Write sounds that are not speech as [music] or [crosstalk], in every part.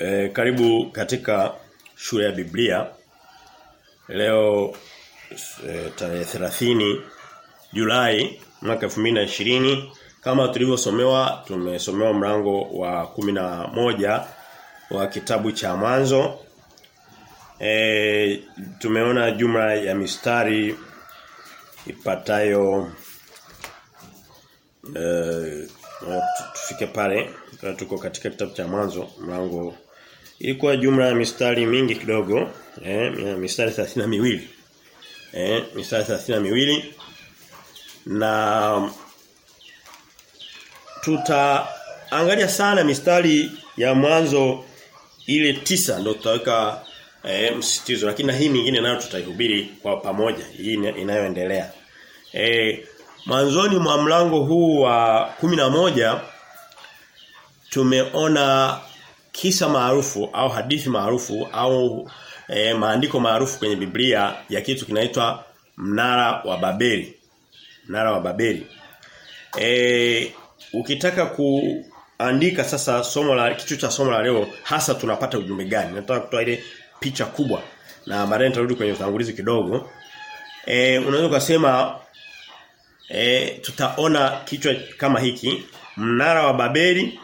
E, karibu katika shule ya Biblia. Leo e, tarehe 30 Julai mwaka 2020 kama tulivyosomewa tumesomewa mlango wa kumi na moja wa kitabu cha mwanzo. E, tumeona jumla ya mistari ipatayo e, tufike pale tuko katika kitabu cha mwanzo mlango ilikuwa jumla ya mistari mingi kidogo eh mistari 32 miwili eh mistari 32 miwili. Na tutaangalia sana mistari ya mwanzo ile tisa ndio tutaweka eh, msitizo lakini na hii mingine nayo tutaihubiri kwa pamoja hii inayoendelea. Eh mwanzoni mwa mlango huu wa kumi na moja tumeona kisa maarufu au hadithi maarufu au e, maandiko maarufu kwenye Biblia ya kitu kinaitwa mnara wa Babeli. Mnara wa Babeli. E, ukitaka kuandika sasa somo la kitu cha somo la leo hasa tunapata ujumbe gani? Nataka kutoa ile picha kubwa na baadaye nitarudi kwenye utangulizi kidogo. E, unaweza kusema e, tutaona kichwa kama hiki mnara wa Babeli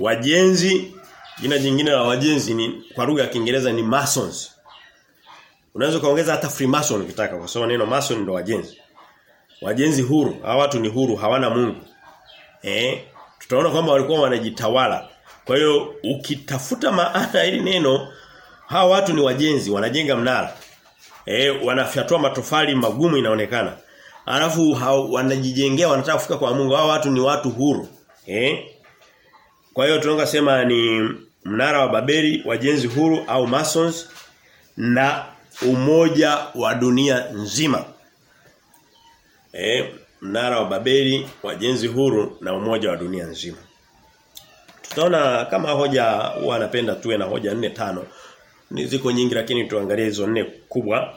wajenzi jina jingine la wajenzi ni kwa lugha ya Kiingereza ni masons. Unaweza kaongeza hata freemason ukitaka kwa sababu neno mason ndo wajenzi. Wajenzi huru hawa watu ni huru hawana Mungu. Eh tutaona kwamba walikuwa wanajitawala. Kwa hiyo ukitafuta maana ili neno hawa watu ni wajenzi wanajenga mnara. Eh wanafyatua matofali magumu inaonekana. Alafu wanajijengea wanataka kufika kwa Mungu. Hawa watu ni watu huru. Eh kwa hiyo tunaweza sema ni mnara wa Babeli wajenzi huru au masons na umoja wa dunia nzima. E, mnara wa Babeli wajenzi huru na umoja wa dunia nzima. Tutaona kama hoja huwa anapenda tuwe na hoja nne tano. Ni ziko nyingi lakini tuangalie hizo nne kubwa.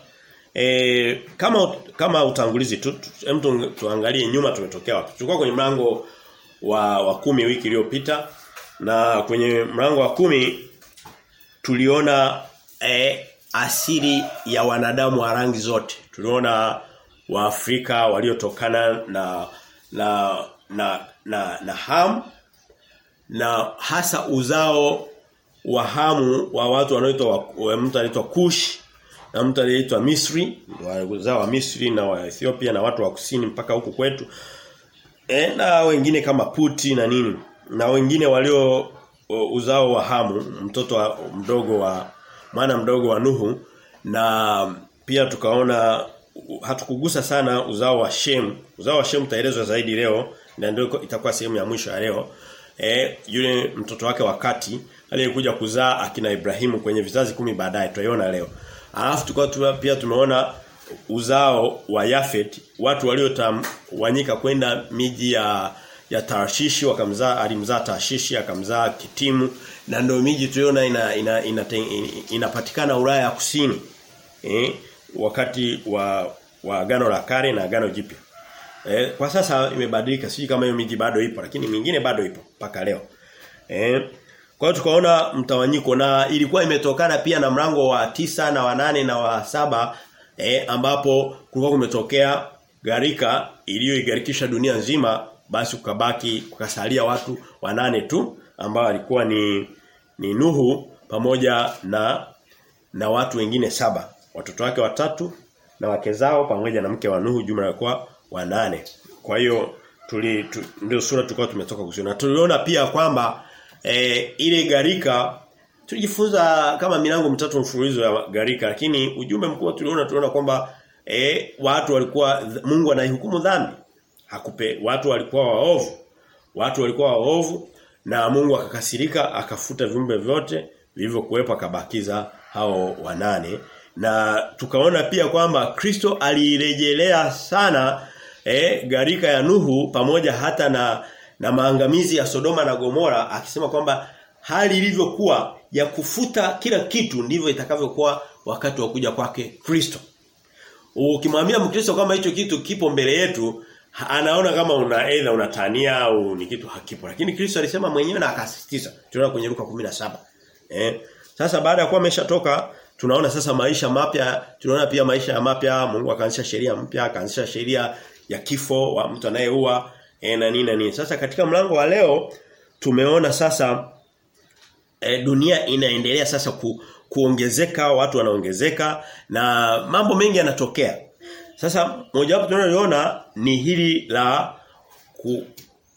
E, kama kama utangulizi tu, tu, tu tuangalie nyuma tumetokea wapi. Tulikuwa kwenye mlango wa wa kumi wiki iliyopita na kwenye mlango wa kumi tuliona eh, asili ya wanadamu wa rangi zote. Tuliona Waafrika waliotokana na na na na, na Ham na hasa uzao wa Hamu wa watu wanaoitwa wa, mtu anaitwa Kush na mtu aliyeitwa Misri, wazao wa Misri na wa Ethiopia na watu wa kusini mpaka huku kwetu. E, na wengine kama Puti na nini. Na wengine walio uzao wa Hamu, mtoto wa, mdogo wa mwana mdogo wa Nuhu na pia tukaona hatukugusa sana uzao wa Shem. Uzao wa Shem utaelezwa zaidi leo na ndio itakuwa sehemu ya mwisho ya leo. E, yule mtoto wake wakati aliyekuja kuzaa akina Ibrahimu kwenye vizazi kumi baadaye tutaiona leo. Alafu tukao pia tumeona uzao wa Yafet, watu waliotawanyika kwenda miji ya ya Tarshishi wakamzaa alimzaa Tarshishi akamzaa Kitimu na ndio miji tuliona ina, ina, ina, ina, inapatikana Ulaya ya Kusini. Eh, wakati wa wa agano la kale na agano jipya. Eh, kwa sasa imebadilika siji kama hiyo miji bado ipo lakini mingine bado ipo mpaka leo. Eh, kwa hiyo tukaona mtawanyiko na ilikuwa imetokana pia na mlango wa tisa na wa nane na wa saba eh, ambapo kulikuwa kumetokea garika iliyoigarikisha dunia nzima basi kukabaki kukasalia watu wanane tu ambao walikuwa ni ni Nuhu pamoja na na watu wengine saba. Watoto wake watatu na wake zao pamoja na mke wa Nuhu jumla ilikuwa wanane kwa hiyo tuli tu, ndio sura tulikuwa tumetoka kuziona. Tuliona pia kwamba e, ile garika tulijifunza kama milango mitatu mfululizo ya garika lakini ujumbe mkubwa tuliona tuliona kwamba e, watu walikuwa Mungu anaihukumu dhambi hakupe watu walikuwa waovu watu walikuwa waovu na Mungu akakasirika akafuta viumbe vyote vilivyokuwepo akabakiza hao wanane na tukaona pia kwamba Kristo alirejelea sana eh, garika ya Nuhu pamoja hata na na maangamizi ya Sodoma na Gomora akisema kwamba hali ilivyokuwa ya kufuta kila kitu ndivyo itakavyokuwa wakati wa kuja kwake Kristo. Ukimwambia Mkristo kwamba hicho kitu kipo mbele yetu anaona kama una aidha unatania au ni kitu hakipo. Lakini Kristo alisema mwenyewe na akasisitiza. Tunaona kwenye Luka 17. Eh? Sasa baada ya kuwa ameshatoka tunaona sasa maisha mapya, tunaona pia maisha ya mapya, Mungu akaanzisha sheria mpya, akaanzisha sheria ya kifo wa mtu anayeua e, na nini na nini. Sasa katika mlango wa leo tumeona sasa e, dunia inaendelea sasa ku, kuongezeka, watu wanaongezeka na mambo mengi yanatokea. Sasa moja wapo tunaloona ni hili la ku,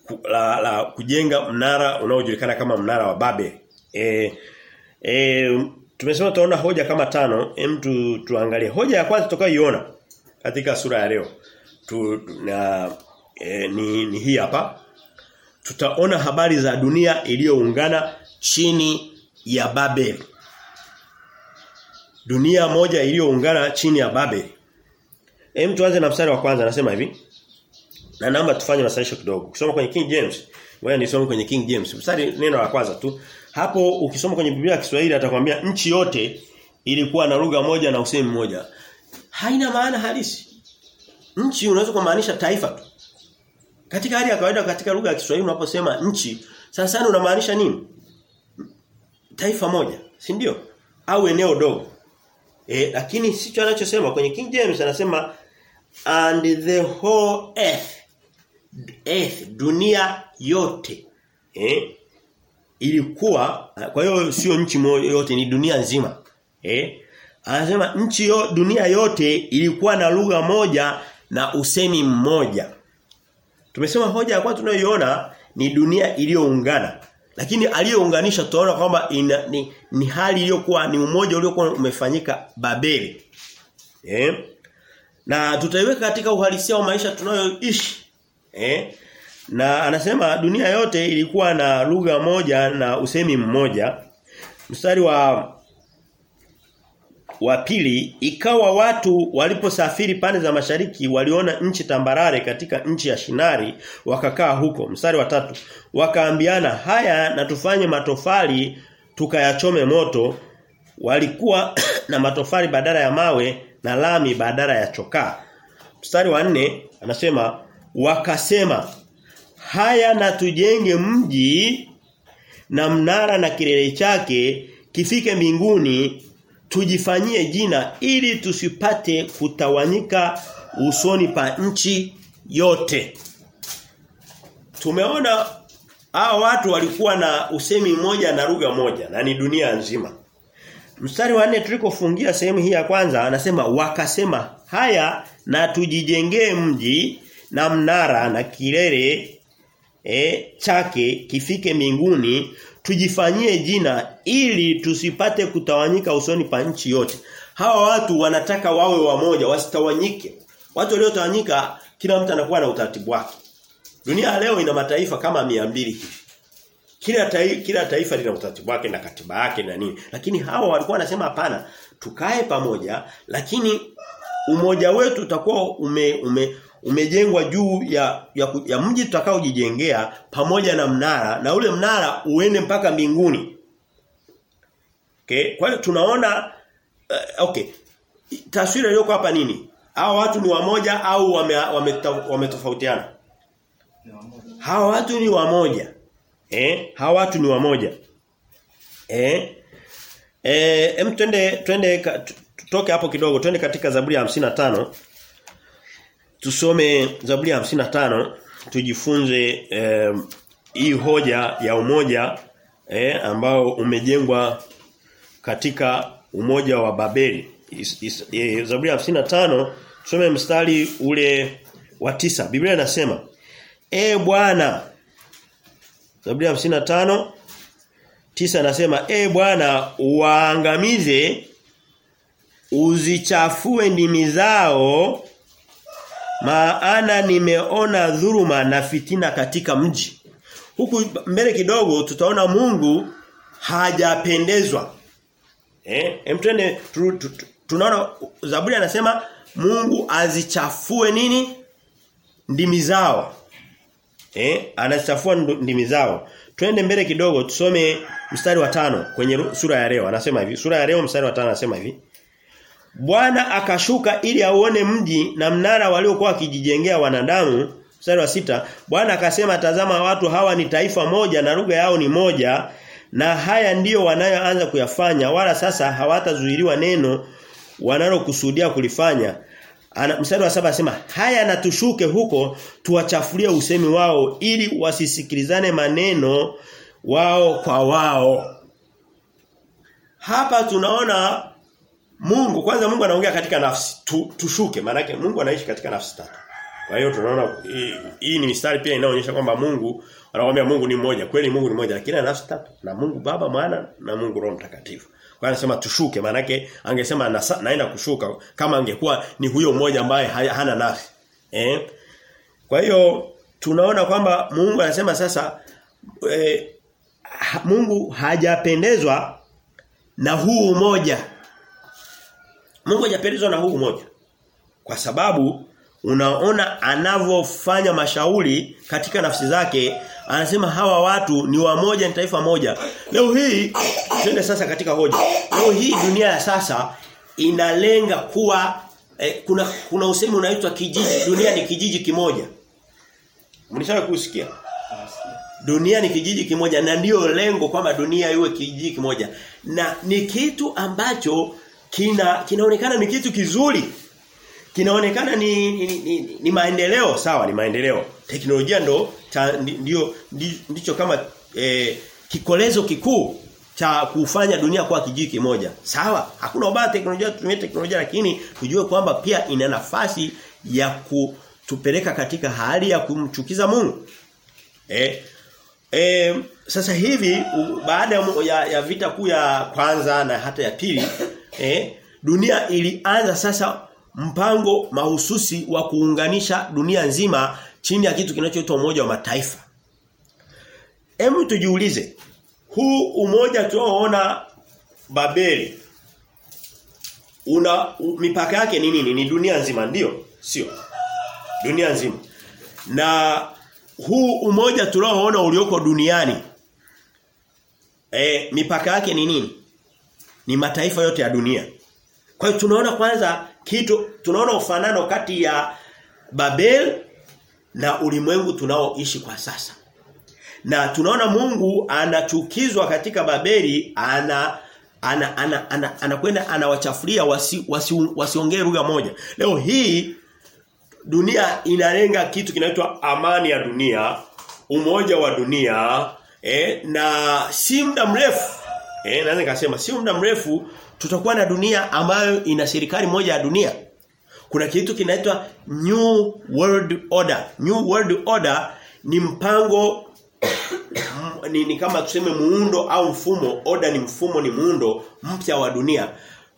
ku, la, la kujenga mnara unaojulikana kama mnara wa Babel. E, e, tumesema tunaona hoja kama tano, hem tu, tuangalie. Hoja ya kwanza tutakayoiona katika sura ya leo. Tu, na e, ni, ni hii hapa. Tutaona habari za dunia iliyoungana chini ya Babel. Dunia moja iliyoungana chini ya Babel. Hem tuanze na mstari wa kwanza anasema hivi. Na naomba tufanye masaisho kidogo. Kusoma kwenye King James. Wewe nisome kwenye King James. Mstari neno la kwanza tu. Hapo ukisoma kwenye Biblia ya Kiswahili atakwambia nchi yote ilikuwa na lugha moja na usemi mmoja. Haina maana halisi. Nchi unaweza kumaanisha taifa tu. Katika hali ya kawaida katika lugha ya Kiswahili unaposema nchi, sana sana unamaanisha nini? Taifa moja, si ndio? Au eneo dogo. E, lakini sicho anachosema kwenye King James anasema and the whole earth earth dunia yote eh ilikuwa kwa hiyo sio nchi moja yote ni dunia nzima eh. Anasema nchi yo, dunia yote ilikuwa na lugha moja na usemi mmoja. Tumesema hoja ya kwanza tunayoiona ni dunia iliyoungana lakini aliyounganisha tunaona kwamba ni, ni hali iliyokuwa ni umoja uliokuwa umefanyika Babeli eh na tutaiweka katika uhalisia wa maisha tunayoishi eh na anasema dunia yote ilikuwa na lugha moja na usemi mmoja. Mstari wa wa pili ikawa watu waliposafiri pande za mashariki waliona nchi tambarare katika nchi ya Shinari wakakaa huko. Mstari wa tatu wakaambiana haya na tufanye matofali tukayachome moto. Walikuwa [coughs] na matofali badala ya mawe na lami badala ya chokaa. Mstari wa nne anasema wakasema haya na tujenge mji na mnara na kilele chake kifike mbinguni tujifanyie jina ili tusipate kutawanyika usoni pa nchi yote. Tumeona hao watu walikuwa na usemi mmoja na lugha moja na ni dunia nzima. Mstari wa nne tulikofungia sehemu hii ya kwanza anasema wakasema haya na tujijengee mji na mnara na kilele e, chake kifike mbinguni tujifanyie jina ili tusipate kutawanyika usoni pa nchi yote. Hawa watu wanataka wawe wamoja wasitawanyike. Watu waliotawanyika kila mtu anakuwa na utaratibu wake. Dunia leo ina mataifa kama 200 hivi. Kila taifa, kila taifa lina utaratibu wake na katiba yake na nini. Lakini hawa walikuwa wanasema hapana, tukae pamoja lakini umoja wetu utakuwa ume, ume umejengwa juu ya ya, ya mji tutakaojijengea pamoja na mnara na ule mnara uende mpaka mbinguni. Okay? Kwa hiyo tunaona uh, okay. Taswira iliyoko hapa nini? Hao watu ni wamoja au wametofautiana? Wame, wame Hawa watu ni wamoja. Eh? Hawa watu ni wamoja. Eh? Eh, em twende twende tutoke hapo kidogo twende katika Zaburi ya 55 tusome Zaburi ya 55 tujifunze eh, hii hoja ya umoja eh, ambao umejengwa katika umoja wa Babeli. Is, is, eh, Zaburi ya 55 tusome mstari ule wa tisa Biblia inasema E Bwana Zaburi ya 55 tisa anasema E Bwana waangamize uzichafue ndimi zao maana nimeona dhuruma na fitina katika mji. Huku mbele kidogo tutaona Mungu hajapendezwa. Eh, tu, tunaona Zaburi anasema Mungu azichafue nini? Ndimi zao. Eh, anazichafua ndimi zao. Twende mbele kidogo tusome mstari wa tano kwenye sura ya leo. Anasema hivi, sura ya leo mstari wa tano anasema hivi. Bwana akashuka ili aone mji na mnara waliokuwa wakijijengea wanadamu mstari wa sita Bwana akasema tazama watu hawa ni taifa moja na lugha yao ni moja na haya ndiyo wanayoanza kuyafanya wala sasa hawatazuiliwa neno wanalokusudia kulifanya ana mstari wa saba anasema haya na tushuke huko tuwachafulie usemi wao ili wasisikilizane maneno wao kwa wao. Hapa tunaona Mungu kwanza Mungu anaongea katika nafsi tu, tushuke maana Mungu anaishi katika nafsi tatu kwa hiyo tunaona hii ni mistari pia inaonyesha kwamba Mungu anakuambia Mungu ni mmoja kweli Mungu ni mmoja lakini ana tatu na Mungu Baba Mwana na Mungu Roho Mtakatifu kwa anasema tushuke maana yake angesema naenda kushuka kama angekuwa ni huyo mmoja ambaye hana nafsi. Eh? Kwa hiyo tunaona kwamba Mungu anasema sasa eh, Mungu hajapendezwa na huu umoja. Mungu hajapendezwa na huu umoja. Kwa sababu unaona anavyofanya mashauri katika nafsi zake anasema hawa watu ni wamoja ni taifa moja. Leo hii twende sasa katika hoja. Leo hii dunia ya sasa inalenga kuwa eh, kuna kuna usemi unaitwa kijiji dunia ni kijiji kimoja. Mlishawahi kusikia? Dunia ni kijiji kimoja na ndiyo lengo kwamba dunia iwe kijiji kimoja. Na ni kitu ambacho kina kinaonekana ni kitu kizuri kinaonekana ni ni, ni, ni ni maendeleo sawa ni maendeleo. Teknolojia ndo cha, ndio ndicho kama eh, kikolezo kikuu cha kufanya dunia kuwa kijiji kimoja. Sawa hakuna ubaya teknolojia tutumie teknolojia lakini tujue kwamba pia ina nafasi ya kutupeleka katika hali ya kumchukiza Mungu. Eh E, sasa hivi baada ya, ya vita kuu ya kwanza na hata ya pili eh, dunia ilianza sasa mpango mahususi wa kuunganisha dunia nzima chini ya kitu kinachoitwa umoja wa mataifa. Hebu tujiulize huu umoja tunaoona Babeli una mipaka yake ni nini? Ni dunia nzima ndio? Sio. Dunia nzima. Na huu umoja tunaoona ulioko duniani e, mipaka yake ni nini? Ni mataifa yote ya dunia. Kwa hiyo tunaona kwanza kitu tunaona ufanano kati ya Babel na ulimwengu tunaoishi kwa sasa. Na tunaona Mungu anachukizwa katika Babeli ana ana ana ana anakwenda anawachafulia wasi, wasi, wasiongee lugha moja. Leo hii dunia inalenga kitu kinaitwa amani ya dunia, umoja wa dunia eh, na si muda mrefu eh naweza nikasema sio muda mrefu tutakuwa na dunia ambayo ina serikali moja ya dunia. Kuna kitu kinaitwa New World Order. New World Order ni mpango [coughs] ni, ni kama tuseme muundo au mfumo, order ni mfumo ni muundo mpya wa dunia.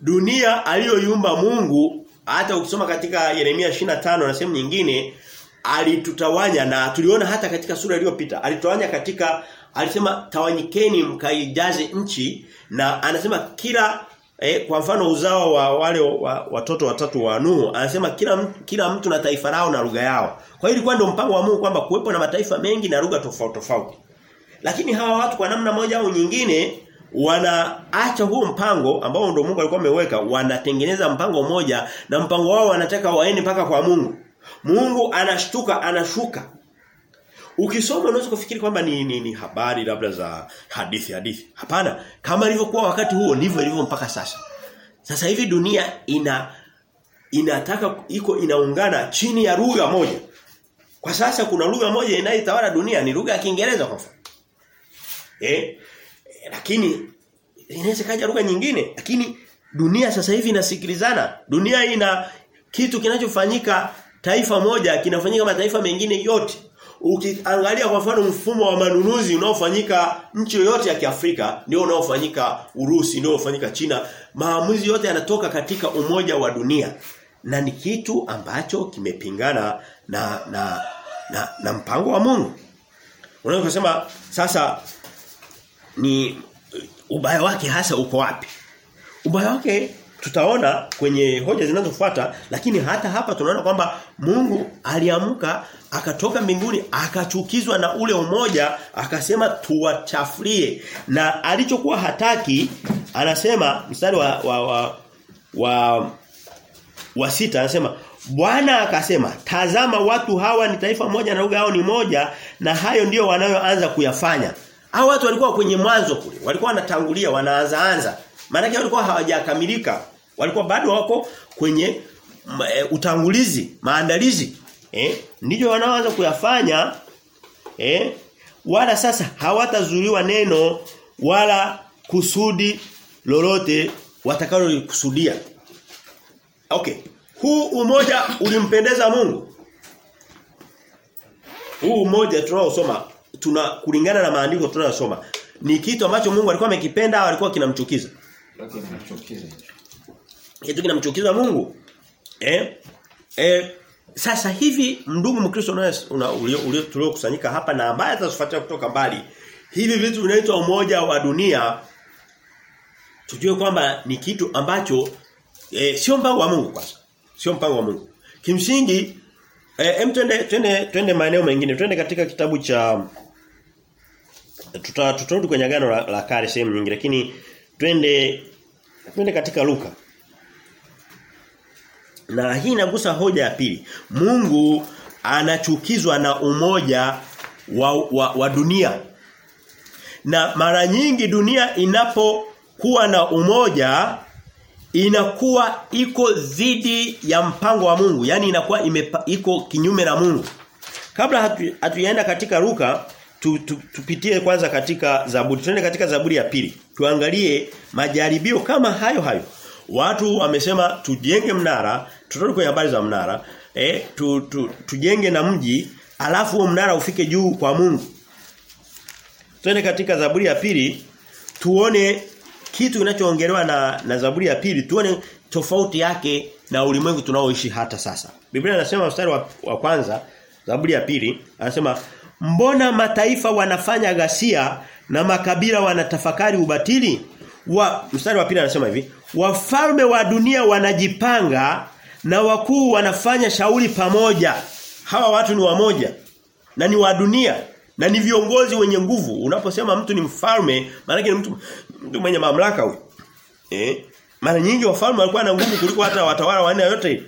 Dunia aliyoiumba Mungu hata ukisoma katika Yeremia 25 na sehemu nyingine alitutawanya na tuliona hata katika sura iliyopita alitutawanya katika alisema tawanyikeni mkaijaze nchi na anasema kila eh, kwa mfano uzao wa wale wa, watoto watatu wa Nuhu anasema kila kila mtu na taifa lao na lugha yao. Kwa hiyo ilikuwa ndio mpango wa Mungu kwamba kuwepo na mataifa mengi na lugha tofauti tofauti. Lakini hawa watu kwa namna moja au nyingine wanaacha huo mpango ambao ndio Mungu alikuwa ameweka wanatengeneza mpango mmoja na mpango wao wanataka waende mpaka kwa Mungu. Mungu anashtuka anashuka Ukisoma unaweza kufikiri kwamba ni, ni, ni habari labda za hadithi hadithi. Hapana, kama ilivyokuwa wakati huo ndivyo ilivyo mpaka sasa. Sasa hivi dunia ina inataka iko inaungana chini ya lugha moja. Kwa sasa kuna lugha moja inayotawala dunia ni lugha ya Kiingereza kwa mfano. Eh? Lakini inaweza kaja lugha nyingine, lakini dunia sasa hivi inasikilizana. Dunia ina kitu kinachofanyika taifa moja kinafanyika mataifa mengine yote ukiangalia kwa mfano mfumo wa manunuzi unaofanyika nchi yoyote ya Kiafrika ndio unaofanyika Urusi ndio unaofanyika China. Maamuzi yote yanatoka katika umoja wa dunia. Na ni kitu ambacho kimepingana na na na, na mpango wa Mungu. Unaweza kusema sasa ni ubaya wake hasa uko wapi? Ubaya wake tutaona kwenye hoja zinazofuata lakini hata hapa tunaona kwamba Mungu aliamka akatoka mbinguni akachukizwa na ule umoja akasema tuwachafulie na alichokuwa hataki anasema mstari wa wa wa, wa, wa sita anasema Bwana akasema, "Tazama watu hawa ni taifa moja na lugha yao ni moja na hayo ndiyo wanayoanza kuyafanya." Hao watu walikuwa kwenye mwanzo kule. Walikuwa wanatangulia, wanaanza anza. Maana walikuwa hawajakamilika. Walikuwa bado wako kwenye e, utangulizi, maandalizi. Eh? Ndiyo wanaoanza kuyafanya eh? Wala sasa hawatazuliwa neno wala kusudi lolote watakalolikusudia. Okay. Huu umoja ulimpendeza Mungu. Huu umoja tunaosoma tuna kulingana na maandiko tunayosoma ni kitu ambacho Mungu alikuwa amekipenda au alikuwa kinamchukiza? Kitu kinamchukiza Mungu. Eh? Eh sasa hivi ndugu Mkristo ulio tuliokusanyika hapa na ambaye atatufuatia kutoka mbali hivi vitu vinaitwa umoja wa dunia tujue kwamba ni kitu ambacho e, sio mpango wa Mungu kwanza. Sio mpango wa Mungu. Kimsingi eh em twende twende twende maeneo mengine. Twende katika kitabu cha tuta tutarudi kwenye agano la, la kale sehemu nyingi lakini twende twende katika Luka. Na hii inagusa hoja ya pili. Mungu anachukizwa na umoja wa, wa, wa dunia. Na mara nyingi dunia inapokuwa na umoja inakuwa iko dhidi ya mpango wa Mungu. yani inakuwa imepa, iko kinyume na Mungu. Kabla hatuenda hatu katika Luka tu, tu, tupitie kwanza katika Zaburi. Tuende katika Zaburi ya pili. Tuangalie majaribio kama hayo hayo. Watu wamesema tujenge mnara, tutarudi kwenye habari za mnara. Eh, tu, tu, tujenge na mji, alafu huo mnara ufike juu kwa Mungu. Tuende katika Zaburi ya pili tuone kitu kinachoongelewa na na Zaburi ya pili tuone tofauti yake na ulimwengu tunaoishi hata sasa. Biblia inasema mstari wa, wa kwanza Zaburi ya pili anasema mbona mataifa wanafanya ghasia na makabila wanatafakari ubatili? Wa mstari wa pili anasema hivi, wafalme wa dunia wanajipanga na wakuu wanafanya shauri pamoja. Hawa watu ni wamoja na ni wa dunia na ni viongozi wenye nguvu. Unaposema mtu ni mfalme, maana ni mtu mtu mwenye mamlaka huyo. Eh? Mara nyingi wafalme walikuwa na nguvu kuliko hata watawala wanne yote.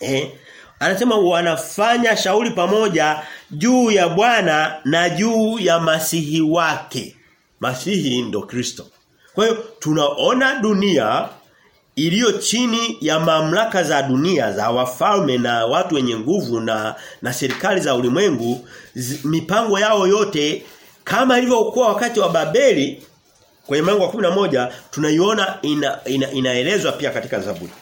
Eh? Anasema wanafanya shauri pamoja juu ya Bwana na juu ya masihi wake. Masihi ndo Kristo. Kwa hiyo tunaona dunia iliyo chini ya mamlaka za dunia za wafalme na watu wenye nguvu na na serikali za ulimwengu zi, mipango yao yote kama ilivyokuwa wakati wa Babeli kwenye mlango wa 11 tunaiona ina, ina, inaelezwa pia katika Zaburi.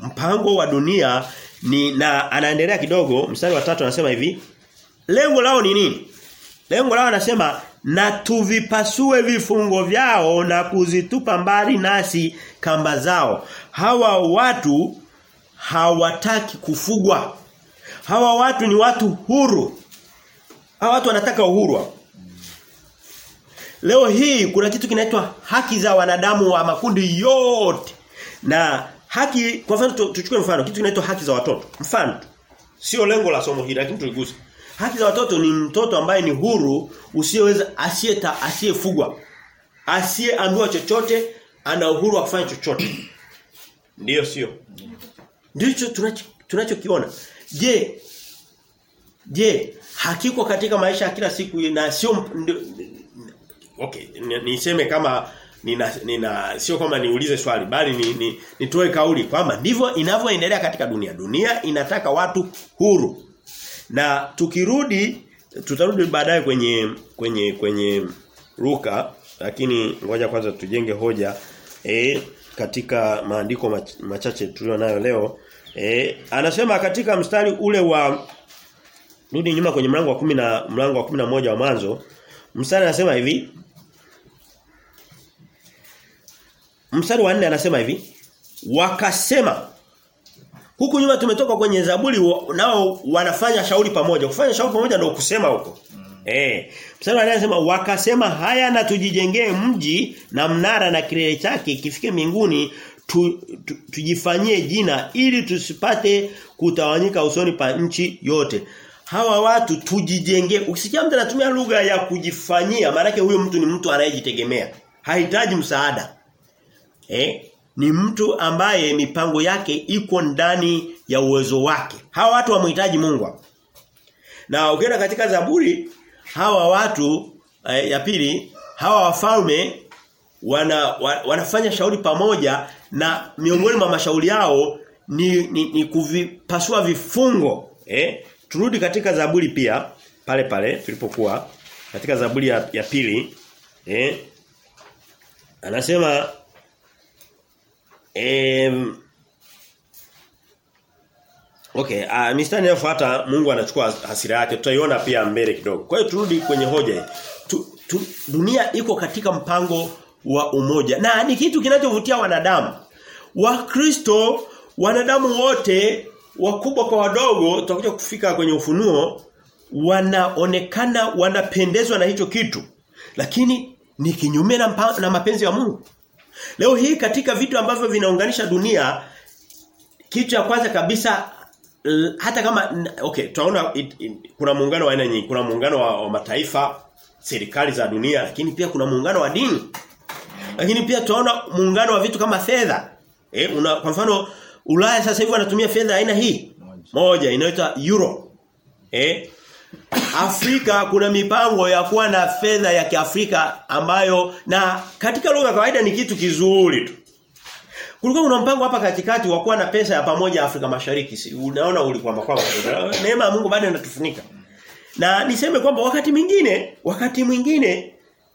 Mpango wa dunia ni na anaendelea kidogo mstari wa tatu anasema hivi lengo lao ni nini? Lengo lao anasema na tuvipasue vifungo vyao na kuzitupa mbali nasi kamba zao. Hawa watu hawataki kufugwa. Hawa watu ni watu huru. Hawa watu wanataka uhuru. Leo hii kuna kitu kinaitwa haki za wanadamu wa makundi yote. Na haki kwa mfano tuchukue mfano kitu kinaitwa haki za watoto. Mfano sio lengo la somo hili lakini tuligusa. Haki za watoto ni mtoto ambaye ni huru usiyeweza asiyeta asiyefugwa. Asiyeambiwa chochote ana uhuru wa kufanya chochote. Ndiyo sio? Ndicho tunachokiona. Tunacho Je, je, hakiko katika maisha ya kila siku na sio Okay, niseme kama nina, nina sio kama niulize swali bali ni, ni nitoe kauli kwamba ndivyo inavyoendelea katika dunia. Dunia inataka watu huru. Na tukirudi tutarudi baadaye kwenye kwenye kwenye Luka lakini ngoja kwanza tujenge hoja e, katika maandiko machache tulio nayo leo e, anasema katika mstari ule wa rudi nyuma kwenye mlango wa kumi na mlango wa kumi na moja wa mwanzo mstari anasema hivi mstari wa 4 anasema hivi wakasema huku nyuma tumetoka kwenye Zaburi nao wanafanya shauri pamoja. Kufanya shauri pamoja ndio kusema huko. Mm. Eh. Mstari anasema wakasema haya na tujijengee mji na mnara na kilele chake kifike mbinguni tu, tu, tujifanyie jina ili tusipate kutawanyika usoni pa nchi yote. Hawa watu tujijengee. Ukisikia mtu anatumia lugha ya kujifanyia, maana huyo mtu ni mtu anayejitegemea. Hahitaji msaada. Eh? ni mtu ambaye mipango yake iko ndani ya uwezo wake. Hawa watu wamhitaji Mungu. Na ukienda katika Zaburi hawa watu eh, ya pili hawa wafalme wana, wana wanafanya shauri pamoja na miongoni mwa mashauri yao ni, ni, ni kuvipasua vifungo eh turudi katika Zaburi pia pale pale tulipokuwa katika Zaburi ya, ya pili eh anasema eh Okay, uh, mistari inayofuata Mungu anachukua hasira yake. Tutaiona pia mbele kidogo. Kwa hiyo turudi kwenye hoja. Tu, tu, dunia iko katika mpango wa umoja. Na ni kitu kinachovutia wanadamu. Wakristo wanadamu wote wakubwa kwa wadogo tutakuja kufika kwenye ufunuo wanaonekana wanapendezwa na hicho kitu. Lakini ni kinyume na, na mapenzi ya Mungu. Leo hii katika vitu ambavyo vinaunganisha dunia kitu cha kwanza kabisa hata kama okay tunaona kuna muungano wa aina nyingi. Kuna muungano wa, wa mataifa serikali za dunia lakini pia kuna muungano wa dini. Lakini pia tunaona muungano wa vitu kama fedha. Eh una, kwa mfano Ulaya sasa hivi wanatumia fedha aina hii. Moja. Inaitwa euro. Eh Afrika kuna mipango ya kuwa na fedha ya Kiafrika ambayo na katika lugha kawaida ni kitu kizuri tu Kulikuwa kuna mpango hapa katikati wa kuwa na pesa ya pamoja Afrika Mashariki. Si, unaona ulikuwa makwao. Neema ya Mungu bado inatufunika. Na niseme kwamba wakati mwingine, wakati mwingine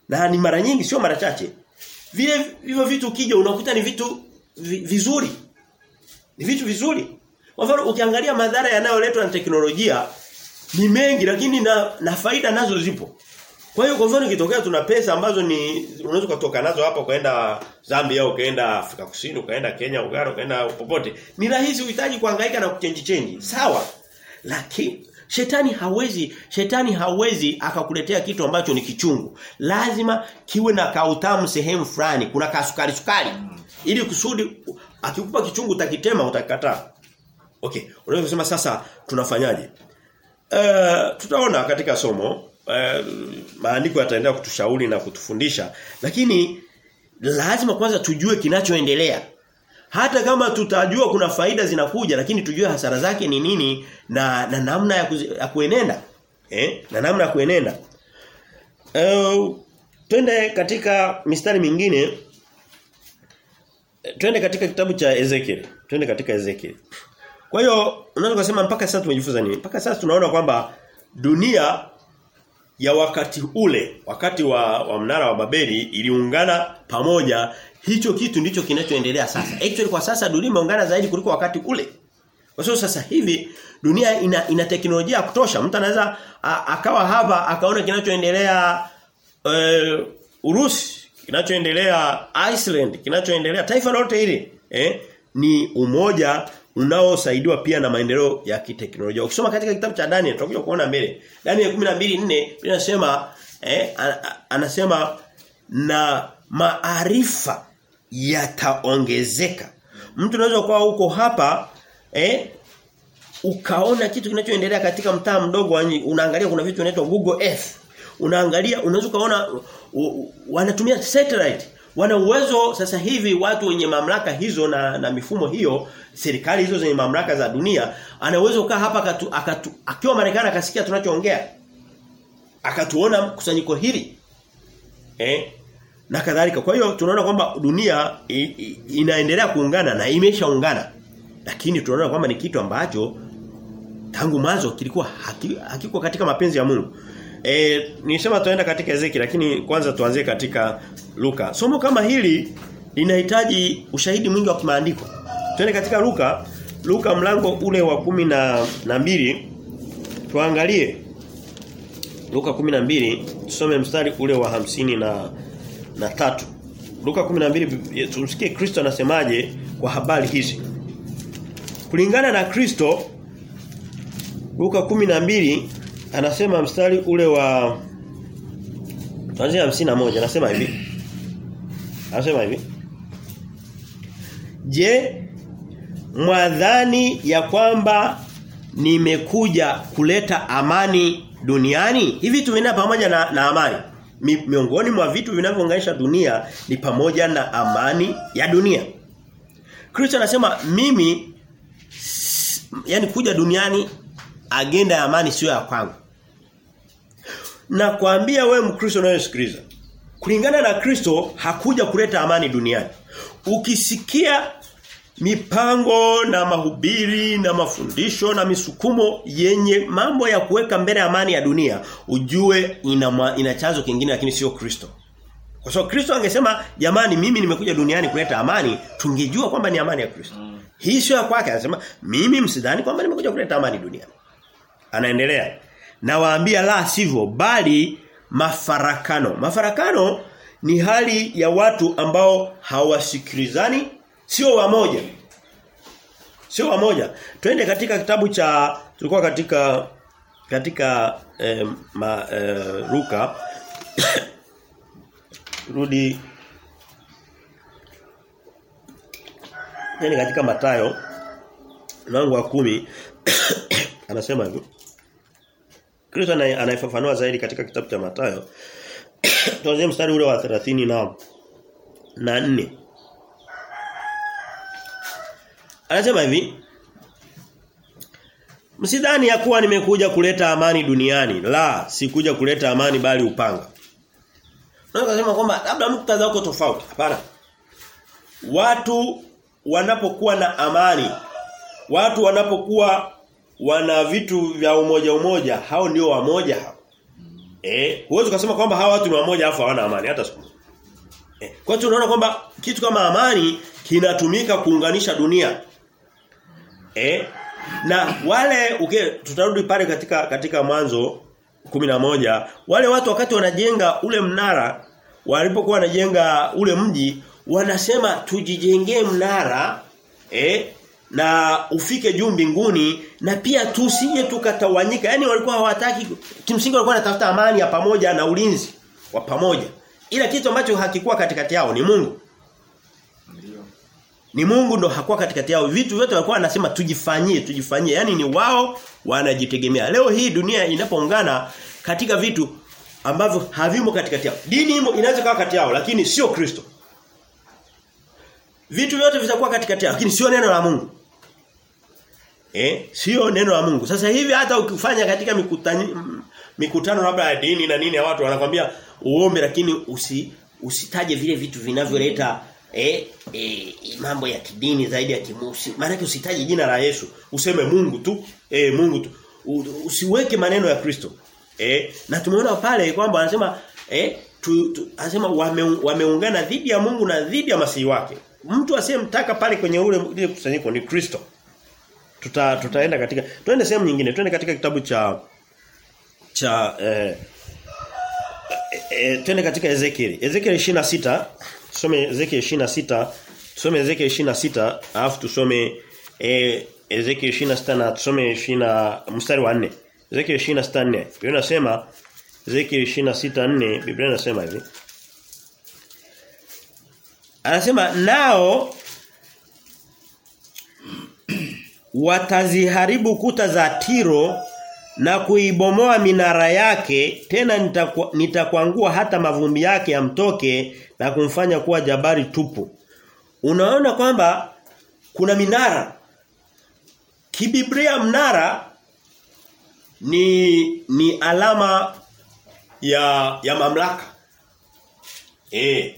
na ni mara nyingi sio mara chache. Vile hivyo vitu ukija unakuta ni vitu vi, vizuri. Ni vitu vizuri. Kwa mfano ukiangalia madhara yanayoletwa na teknolojia ni mengi lakini na, na faida nazo zipo. Kwa hiyo kwa mfano ikitokea tuna pesa ambazo ni unaweza kutoka nazo hapa ukaenda Zambia au ukaenda Afrika Kusini, ukaenda Kenya, Uganda, ukaenda popote. Ni rahisi uhitaji kuhangaika na kuchange change. Sawa. Lakini shetani hawezi shetani hawezi akakuletea kitu ambacho ni kichungu. Lazima kiwe na kautamu sehemu fulani, kuna kasukari sukari. Ili kusudi akikupa kichungu utakitema utakataa. Okay, unaweza kusema sasa tunafanyaje? Uh, tutaona katika somo. Uh, maandiko yataendelea kutushauri na kutufundisha. Lakini lazima kwanza tujue kinachoendelea. Hata kama tutajua kuna faida zinakuja lakini tujue hasara zake ni nini na na namna ya, kuzi, ya kuenenda. Eh na namna ya kuenenda. Uh, twende katika mistari mingine. Twende katika kitabu cha Ezekiel. Twende katika Ezekiel kwa hiyo unaweza kusema mpaka sasa tumejifunza nini? Mpaka sasa tunaona kwamba dunia ya wakati ule wakati wa, wa mnara wa Babeli iliungana pamoja. Hicho kitu ndicho kinachoendelea sasa. Actually kwa sasa dunia imeungana zaidi kuliko wakati ule. Kwa sababu sasa hivi dunia ina, ina teknolojia ya kutosha. Mtu anaweza akawa hapa akaona kinachoendelea uh, Urusi kinachoendelea Iceland kinachoendelea taifa lote hili eh ni umoja unaosaidiwa pia na maendeleo ya kiteknolojia. Ukisoma katika kitabu cha Daniel tutakuja kuona mbele. Daniel 12:4 linasema eh anasema na maarifa yataongezeka. Mtu unaweza kuwa huko hapa eh ukaona kitu kinachoendelea katika mtaa mdogo unaangalia kuna vitu vinaitwa Google Earth. Unaangalia unaweza kuona wanatumia satellite wana uwezo sasa hivi watu wenye mamlaka hizo na, na mifumo hiyo serikali hizo zenye mamlaka za dunia ana uwezo kaa hapa akatu, akatu, akiwa Marekani akasikia tunachoongea akatuona kusanyiko hili eh na kadhalika. Kwa hiyo tunaona kwamba dunia i, i, inaendelea kuungana na imeshaungana lakini tunaona kwamba ni kitu ambacho tangu mwanzo kilikuwa haki, hakiko katika mapenzi ya Mungu. E, nisema tuenda katika Ezekiel lakini kwanza tuanzie katika Luka. Somo kama hili linahitaji ushahidi mwingi wa kimaandiko. Twende katika Luka, Luka mlango ule wa kumi na, na mbili tuangalie Luka 12 tusome mstari ule wa hamsini na na tatu. Luka 12 tumsikie Kristo anasemaje kwa habari hizi. Kulingana na Kristo Luka 12 anasema mstari ule wa tuanzia 51 anasema hivi anasema hivi. Je mwadhani ya kwamba nimekuja kuleta amani duniani? Hivi vina pamoja na, na amani. Mi, miongoni mwa vitu vinavyounganisha dunia ni pamoja na amani ya dunia. Kristo anasema mimi yani kuja duniani agenda ya amani sio ya kwangu. Na kuambia wewe Mkristo unayesikiliza kulingana na Kristo hakuja kuleta amani duniani. Ukisikia mipango na mahubiri na mafundisho na misukumo yenye mambo ya kuweka mbele amani ya dunia ujue ina, ina chanzo kingine lakini sio Kristo. Kwa sababu Kristo angesema jamani mimi nimekuja duniani kuleta amani tungejua kwamba ni amani ya Kristo. Mm. Hii sio ya kwake anasema mimi msidhani kwamba nimekuja kuleta amani duniani. Anaendelea. Nawaambia la sivyo bali mafarakano. Mafarakano ni hali ya watu ambao hawasikilizani sio wamoja. Sio wamoja. Twende katika kitabu cha tulikuwa katika katika eh, ma, eh, Luka [coughs] rudi Nene katika Matayo mlango wa kumi [coughs] anasema hivyo. Kristo anaifafanua zaidi katika kitabu cha Mathayo. [coughs] Tuanze mstari ule wa 30 na na 4. Anasema hivi Msidhani ya kuwa nimekuja kuleta amani duniani. La, sikuja kuleta amani bali upanga. Na kusema kwamba labda muktadha uko tofauti. Hapana. Watu wanapokuwa na amani, watu wanapokuwa wana vitu vya umoja umoja, hao ndio wamoja hao. Eh, huwezi kusema kwamba hawa watu ni wamoja afu hawana amani hata siku. Eh, kwa hiyo tunaona kwamba kitu kama amani kinatumika kuunganisha dunia. Eh, na wale okay, tutarudi pale katika katika mwanzo moja wale watu wakati wanajenga ule mnara walipokuwa wanajenga ule mji wanasema tujijengee mnara eh na ufike juu mbinguni na pia tusije tukatawanyika yani walikuwa hawataki kimsingi walikuwa wanatafuta amani ya pamoja na ulinzi wa pamoja ila kitu ambacho hakikuwa katikati yao ni Mungu ni Mungu ndo hakuwa katikati yao. Vitu vyote walikuwa wanasema tujifanyie, tujifanyie. Yaani ni wao wanajitegemea. Leo hii dunia inapoungana katika vitu ambavyo havimo katikati yao. Dini imo inaweza kuwa kati yao lakini sio Kristo. Vitu vyote vitakuwa katikati yao lakini sio neno la Mungu. Eh, sio neno la Mungu. Sasa hivi hata ukifanya katika mikutano mikutano labda ya dini na nini ya watu wanakwambia uombe lakini usi usitaje vile vitu vinavyoleta eh, eh mambo ya kidini zaidi ya kimusi. Maana usitaje jina la Yesu, useme Mungu tu, eh Mungu tu. U, usiweke maneno ya Kristo. Eh na tumeona pale kwamba anasema eh tu, tu, anasema wame, wameungana dhidi ya Mungu na dhidi ya masihi wake. Mtu asiyemtaka pale kwenye ule ile kusanyiko ni Kristo. Tuta tutaenda katika twende sehemu nyingine, twende katika kitabu cha cha eh, eh, twende katika Ezekiel. Ezekiel 26 tusome Ezekiel 26 tusome Ezekiel 26 alafu tusome eh, Ezekiel 26 na tusome 20 mstari wa 4 Ezekiel 26:4 Biblia inasema Ezekiel 26:4 Biblia inasema hivi. Anasema nao wataziharibu kuta za Tiro na kuibomoa minara yake tena nitakwangua hata mavumbi yake yamtoke na kumfanya kuwa jabari tupu. Unaona kwamba kuna minara. Kibiblia mnara ni ni alama ya ya mamlaka. Eh.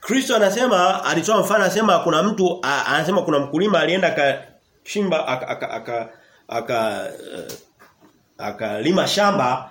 Kristo anasema alitoa mfano anasema kuna mtu anasema kuna mkulima alienda akachimba aka aka aka, aka uh, shamba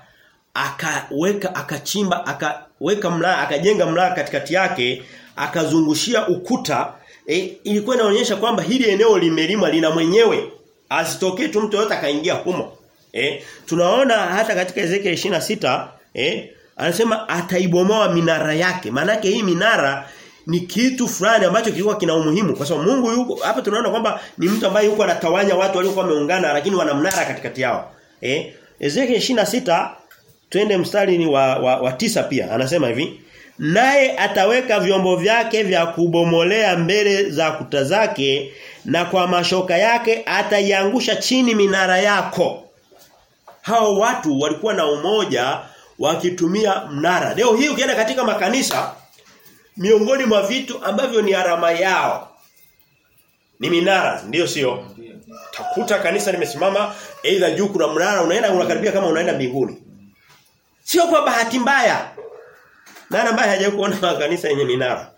akaweka akachimba akaweka mlaa akajenga mlaa katikati yake akazungushia ukuta e, ilikuwa inaonyesha kwamba hili eneo limelimwa lina mwenyewe. Asitokee tu mtu yote akaingia humo e, tunaona hata katika Ezekiel 26 eh anasema ataibomoa minara yake. Maana hii minara ni kitu fulani ambacho kilikuwa kina umuhimu. Kwa sababu Mungu yuko hapa tunaona kwamba ni mtu ambaye yuko anatawanya watu waliokuwa wameungana lakini wana mnara katikati yao. Eh? Ezekiel 26 twende mstari ni wa, wa, wa tisa pia. Anasema hivi naye ataweka vyombo vyake vya kubomolea mbele za kuta zake na kwa mashoka yake ataiangusha chini minara yako. Hao watu walikuwa na umoja wakitumia mnara. Leo hii ukienda katika makanisa miongoni mwa vitu ambavyo ni alama yao Ni minara, ndio sio? Takuta kanisa limesimama aidha juu kuna mnara unaenda unakaribia kama unaenda mbinguni. Sio kwa bahati mbaya. Nani ambaye hajawahi kuona makanisa yenye minara?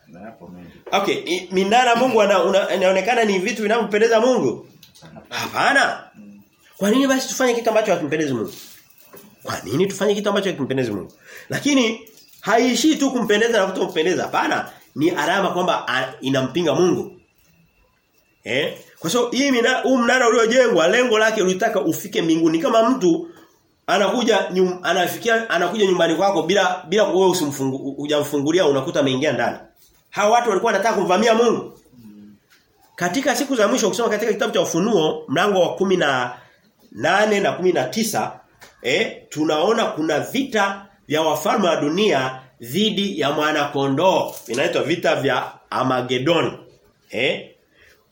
Okay, minara Mungu ana- inaonekana ni vitu vinavyompendeza Mungu? Hapana. Kwa nini basi tufanye kitu ambacho hakimpendezi Mungu? Kwa nini tufanye kitu ambacho hakimpendezi Mungu? Lakini haiishii tu kumpendeza na kutompendeza. Hapana, ni alama kwamba inampinga Mungu. Eh? Kwa sababu hii mina- huu mnara uliojengwa lengo lake ulitaka ufike mbinguni kama mtu anakuja nyum, anafikia anakuja nyumbani kwako bila bila wewe usimfungu unakuta ameingia ndani. Hawa watu walikuwa wanataka kumvamia Mungu. Katika siku za mwisho ukisoma katika kitabu cha Ufunuo mlango wa kumi na nane na kumi na tisa eh, tunaona kuna vita vya wafalme wa dunia dhidi ya mwana kondoo. inaitwa vita vya Armageddon. Eh?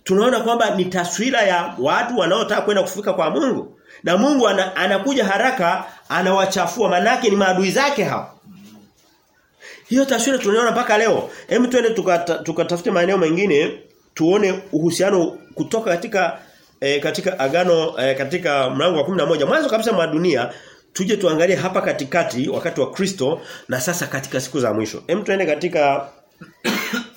Tunaona kwamba ni taswira ya watu wanaotaka kwenda kufika kwa Mungu. Na Mungu ana, anakuja haraka anawachafua manake ni maadui zake hao. Hiyo taswira tunaona mpaka leo. Hem twende tukatafute tuka tukatafute maeneo mengine tuone uhusiano kutoka katika e, katika agano e, katika mlango wa 11 mwanzo kabisa mwa dunia tuje tuangalie hapa katikati wakati wa Kristo na sasa katika siku za mwisho. Hem tuende katika [coughs]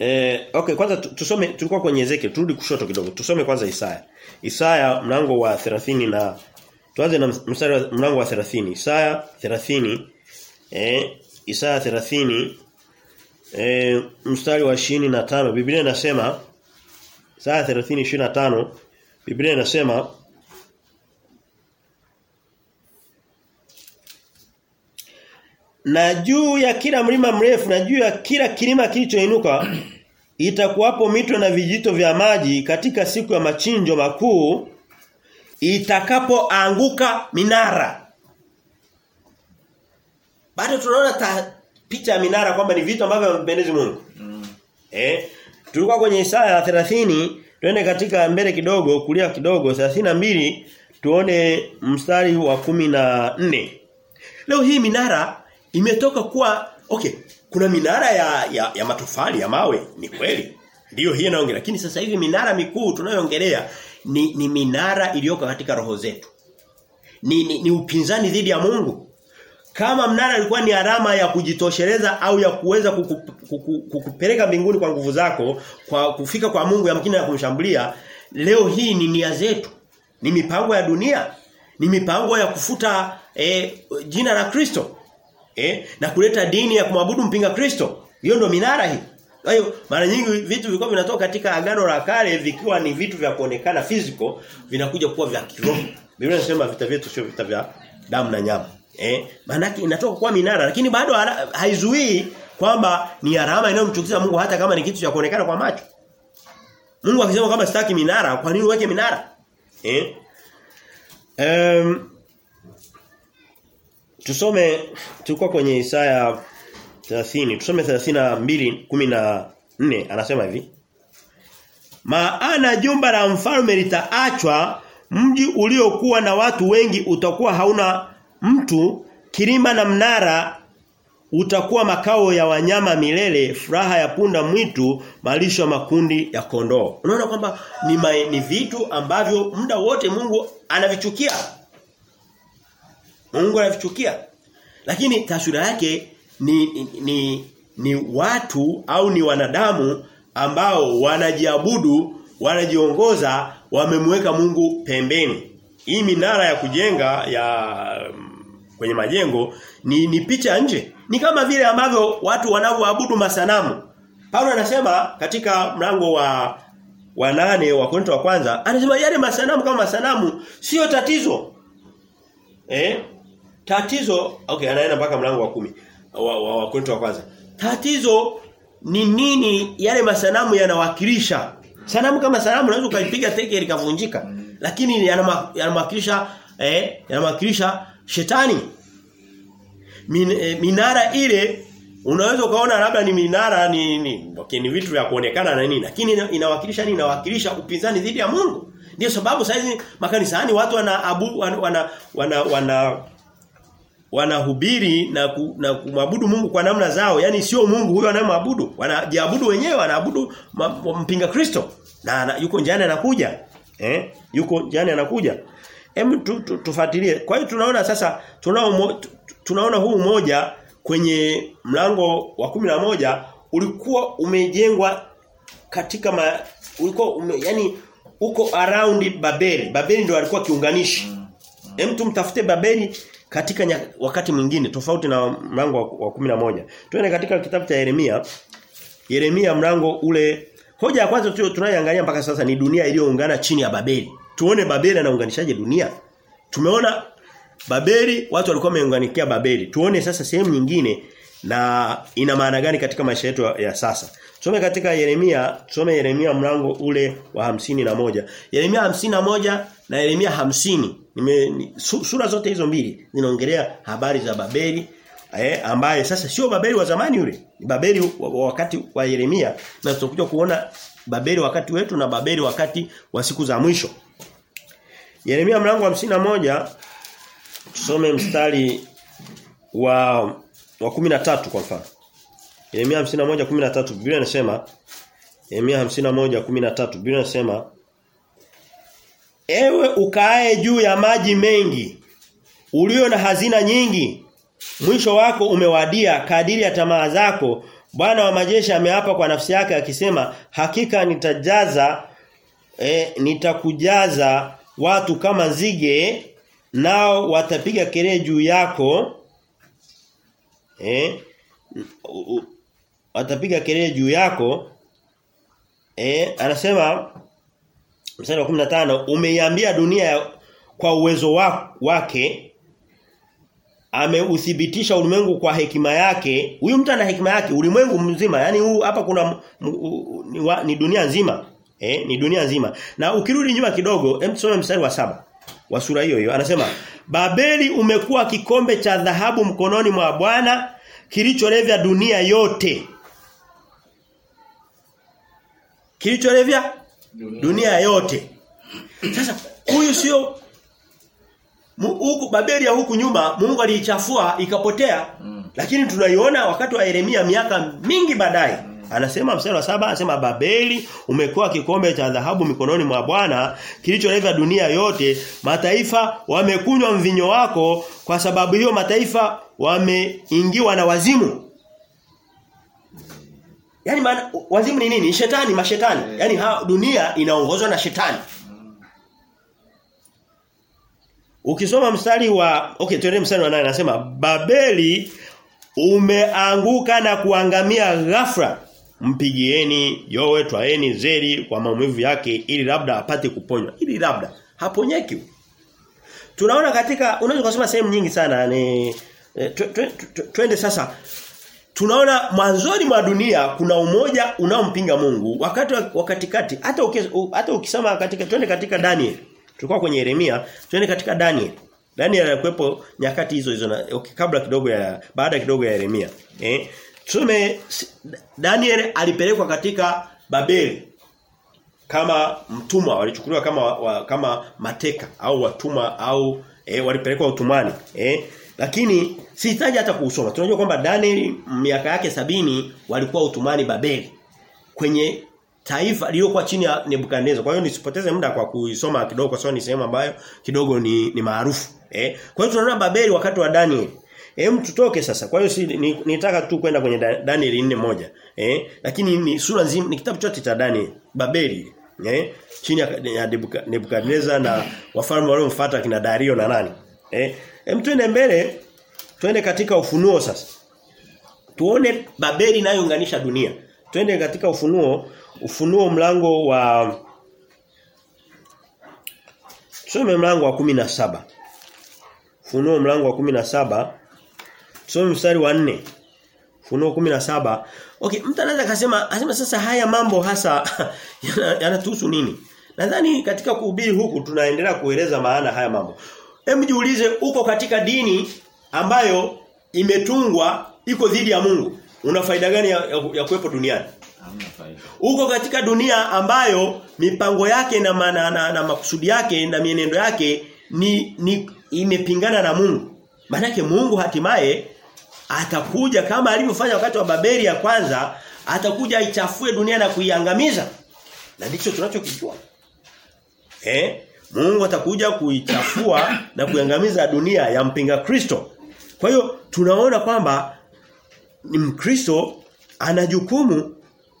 Eh, okay kwanza tusome tulikuwa kwenye Ezekiel turudi kushoto kidogo tusome kwanza Isaya. Isaya mlango wa 30 na tuanze na mstari mlango wa 30. Isaya 30 eh Isaya 30 eh mstari wa 25 Biblia inasema Isaya 30:25 Biblia inasema na juu ya kila mlima mrefu na juu ya kila kilima kilichoinuka [clears throat] itakuwapo mito na vijito vya maji katika siku ya machinjo makuu itakapoanguka minara. Bado tunaona ta, picha ya minara kwamba ni vitu ambavyo vimependezwa Mungu. Mm. Eh? Tulikuwa kwenye Isaya 30, twende katika mbele kidogo, kulia kidogo 32, tuone mstari wa 14. Leo hii minara imetoka kuwa okay, kuna minara ya ya, ya matofali ya mawe, ni kweli. Ndiyo hii naongea, lakini sasa hivi minara mikuu tunayoongelea ni, ni minara iliyoko katika roho zetu. Ni, ni, ni upinzani dhidi ya Mungu. Kama mnara ulikuwa ni alama ya kujitosheleza au ya kuweza kuku, kuku, kukupeleka mbinguni kwa nguvu zako, kwa kufika kwa Mungu yamkini na kumshambulia, leo hii ni nia zetu. Ni mipango ya dunia. Ni mipango ya kufuta eh, jina la Kristo. Eh, na kuleta dini ya kumwabudu mpinga Kristo. Hiyo ndio minara hii. Kwa hiyo mara nyingi vitu vilikuwa vinatoka katika agano la kale vikiwa ni vitu vya kuonekana physical vinakuja kuwa vya kiroho. Biblia inasema vita vyetu sio vita vya damu na nyama. Eh, maana inatoka kuwa minara lakini bado haizuii kwamba ni alama inayomchukiza Mungu hata kama ni kitu cha kuonekana kwa macho. Mungu akisema kama sitaki minara, kwa nini uweke minara? Eh? Um, tusome tulikuwa kwenye Isaya 30, tusome 32:14 anasema hivi. Maana jumba la mfalme litaachwa, mji uliokuwa na watu wengi utakuwa hauna mtu, kilima na mnara utakuwa makao ya wanyama milele, furaha ya punda mwitu, malisho makundi ya kondoo. Unaona kwamba ni, ni vitu ambavyo muda wote Mungu anavichukia. Mungu anavichukia. Lakini taswira yake ni, ni ni ni watu au ni wanadamu ambao wanajiabudu, wanajiongoza, wamemweka Mungu pembeni. Hii minara ya kujenga ya kwenye majengo ni ni picha nje. Ni kama vile ambavyo watu wanavyoabudu masanamu. Paulo anasema katika mlango wa wa nane wa Korinto wa kwanza anasema yale masanamu kama masanamu sio tatizo. Eh? Tatizo okay anaenda mpaka mlango wa kumi wa, wa, wa wa kwanza. Tatizo ni nini yale masanamu yanawakilisha? Sanamu kama sanamu unaweza ukaipiga teke likavunjika. Lakini yanawakilisha eh yanamwakilisha shetani. Min, eh, minara ile unaweza ukaona labda ni minara ni ni, okay, ni vitu vya kuonekana na nini lakini ina- inawakilisha nini inawakilisha upinzani dhidi ya Mungu. Ndio sababu saizi makanisani watu wana abu, wana wana wana, wana wanahubiri na ku, na kumwabudu Mungu kwa namna zao, yani sio Mungu huyo anayemwabudu, wanajiabudu wenyewe, wanaabudu mpinga Kristo. Na, na yuko njiani anakuja. Eh? Yuko njiani anakuja. Hem tu, tu, tufuatilie. Kwa hiyo tunaona sasa tunao tunaona huu mmoja kwenye mlango wa kumi na moja ulikuwa umejengwa katika ma, ulikuwa ume, yani uko around Babeli. Babeli ndio alikuwa kiunganishi. Hem tu mtafute Babeli katika nya, wakati mwingine tofauti na mlango wa, wa moja Twende katika kitabu cha Yeremia. Yeremia mlango ule hoja ya kwanza tunayoangalia mpaka sasa ni dunia iliyoungana chini ya Babeli. Tuone Babeli anaunganishaje dunia. Tumeona Babeli watu walikuwa wameunganikia Babeli. Tuone sasa sehemu nyingine na ina maana gani katika maisha yetu ya sasa. Tusome katika Yeremia, tusome Yeremia mlango ule wa hamsini na moja Yeremia hamsini na moja na Yeremia hamsini Nime, ni, su, sura zote hizo mbili zinaongelea habari za Babeli eh, ambaye sasa sio Babeli wa zamani yule. Ni Babeli wa, wa wakati wa Yeremia na tutakuja kuona Babeli wakati wetu na Babeli wakati wa siku za mwisho. Yeremia mlango wa msina moja tusome mstari wa wa 13 kwa mfano. Yeremia 51:13 Biblia inasema Yeremia 51:13 Biblia inasema Ewe ukaae juu ya maji mengi ulio na hazina nyingi mwisho wako umewadia kadiri ya tamaa zako. Bwana wa majeshi ameapa kwa nafsi yake akisema hakika nitajaza e, nitakujaza watu kama nzige nao watapiga kelele juu yako eh watapiga kelele juu yako eh anasema mstari wa 15 umeiambia dunia kwa uwezo wake ameuthibitisha ulimwengu kwa hekima yake. Huyu mtu ana hekima yake ulimwengu mzima. Yani huu hapa kuna ni, wa, ni dunia nzima. Eh ni dunia nzima. Na ukirudi nyuma kidogo hem tusome mstari wa saba wa sura hiyo hiyo. Anasema Babeli umekuwa kikombe cha dhahabu mkononi mwa Bwana kilicholevya dunia yote. Kilicholevya dunia. yote sasa huyu sio huku Babeli ya huku nyuma Mungu aliichafua ikapotea mm. lakini tunaiona wakati wa Yeremia miaka mingi baadaye mm. anasema mstari wa saba anasema Babeli umekuwa kikombe cha dhahabu mikononi mwa Bwana kilicholevya dunia yote mataifa wamekunywa mvinyo wako kwa sababu hiyo mataifa wameingiwa na wazimu Yaani maana wazimu ni nini? Shetani, mashetani. Yaani ha, dunia inaongozwa na shetani. Ukisoma mstari wa okay tuende mstari wa 8 anasema Babeli umeanguka na kuangamia ghafla. Mpigieni yowe twaeni zeri kwa maumivu yake ili labda apate kuponywa. Ili labda haponyeki. Tunaona katika unaweza kusema sehemu nyingi sana ni twende sasa tunaona mwanzoni mwa dunia kuna umoja unaompinga Mungu. Wakati wa katikati hata hata ukisema katika twende katika Daniel. Tulikuwa kwenye Yeremia twende katika Daniel. Daniel alikuwepo nyakati hizo hizo na okay, kabla kidogo ya baada kidogo ya Yeremia. Eh tume Daniel alipelekwa katika Babeli kama mtumwa walichukuliwa kama wa, kama mateka au watumwa au eh, walipelekwa utumani eh lakini sihitaji hata kuusoma. Tunajua kwamba Daniel miaka yake sabini walikuwa utumani Babeli kwenye taifa lililokuwa chini ya Nebukadnezar. Kwa hiyo nisipoteze muda kwa kuisoma kidogo kwa sababu ni sehemu ambayo kidogo ni, ni maarufu. Eh? Kwa hiyo tunaona Babeli wakati wa Daniel. Hem tutoke sasa. Kwa hiyo si nitaka ni tu kwenda kwenye Daniel 4:1. Eh? Lakini ni sura nzima ni kitabu chote cha Daniel. Babeli. Eh? Chini ya Nebukadnezar na wafalme waliomfuata kina Dario na nani. Eh? Hem twende mbele twende katika ufunuo sasa. Tuone Babeli inayounganisha dunia. Twende katika ufunuo, ufunuo mlango wa Tusome mlango wa kumi na saba Ufunuo mlango wa kumi na saba Tusome mstari wa nne Ufunuo kumi na saba Okay, mtu anaweza kusema asema sasa haya mambo hasa [laughs] yanatuhusu yana nini? Nadhani katika kuhubiri huku tunaendelea kueleza maana haya mambo. Hebu jiulize uko katika dini ambayo imetungwa iko dhidi ya Mungu. Una faida gani ya, ya, ya kuwepo duniani? Uko katika dunia ambayo mipango yake na, na, na, na makusudi yake na mienendo yake ni, ni imepingana na Mungu. Maanake Mungu hatimaye atakuja kama alivyofanya wakati wa Babeli ya kwanza, atakuja aichafue dunia na kuiangamiza. Na ndicho tunachokijua. Eh? Mungu atakuja kuichafua na kuiangamiza dunia ya mpinga Kristo. Kwa hiyo tunaona kwamba ni Mkristo ana jukumu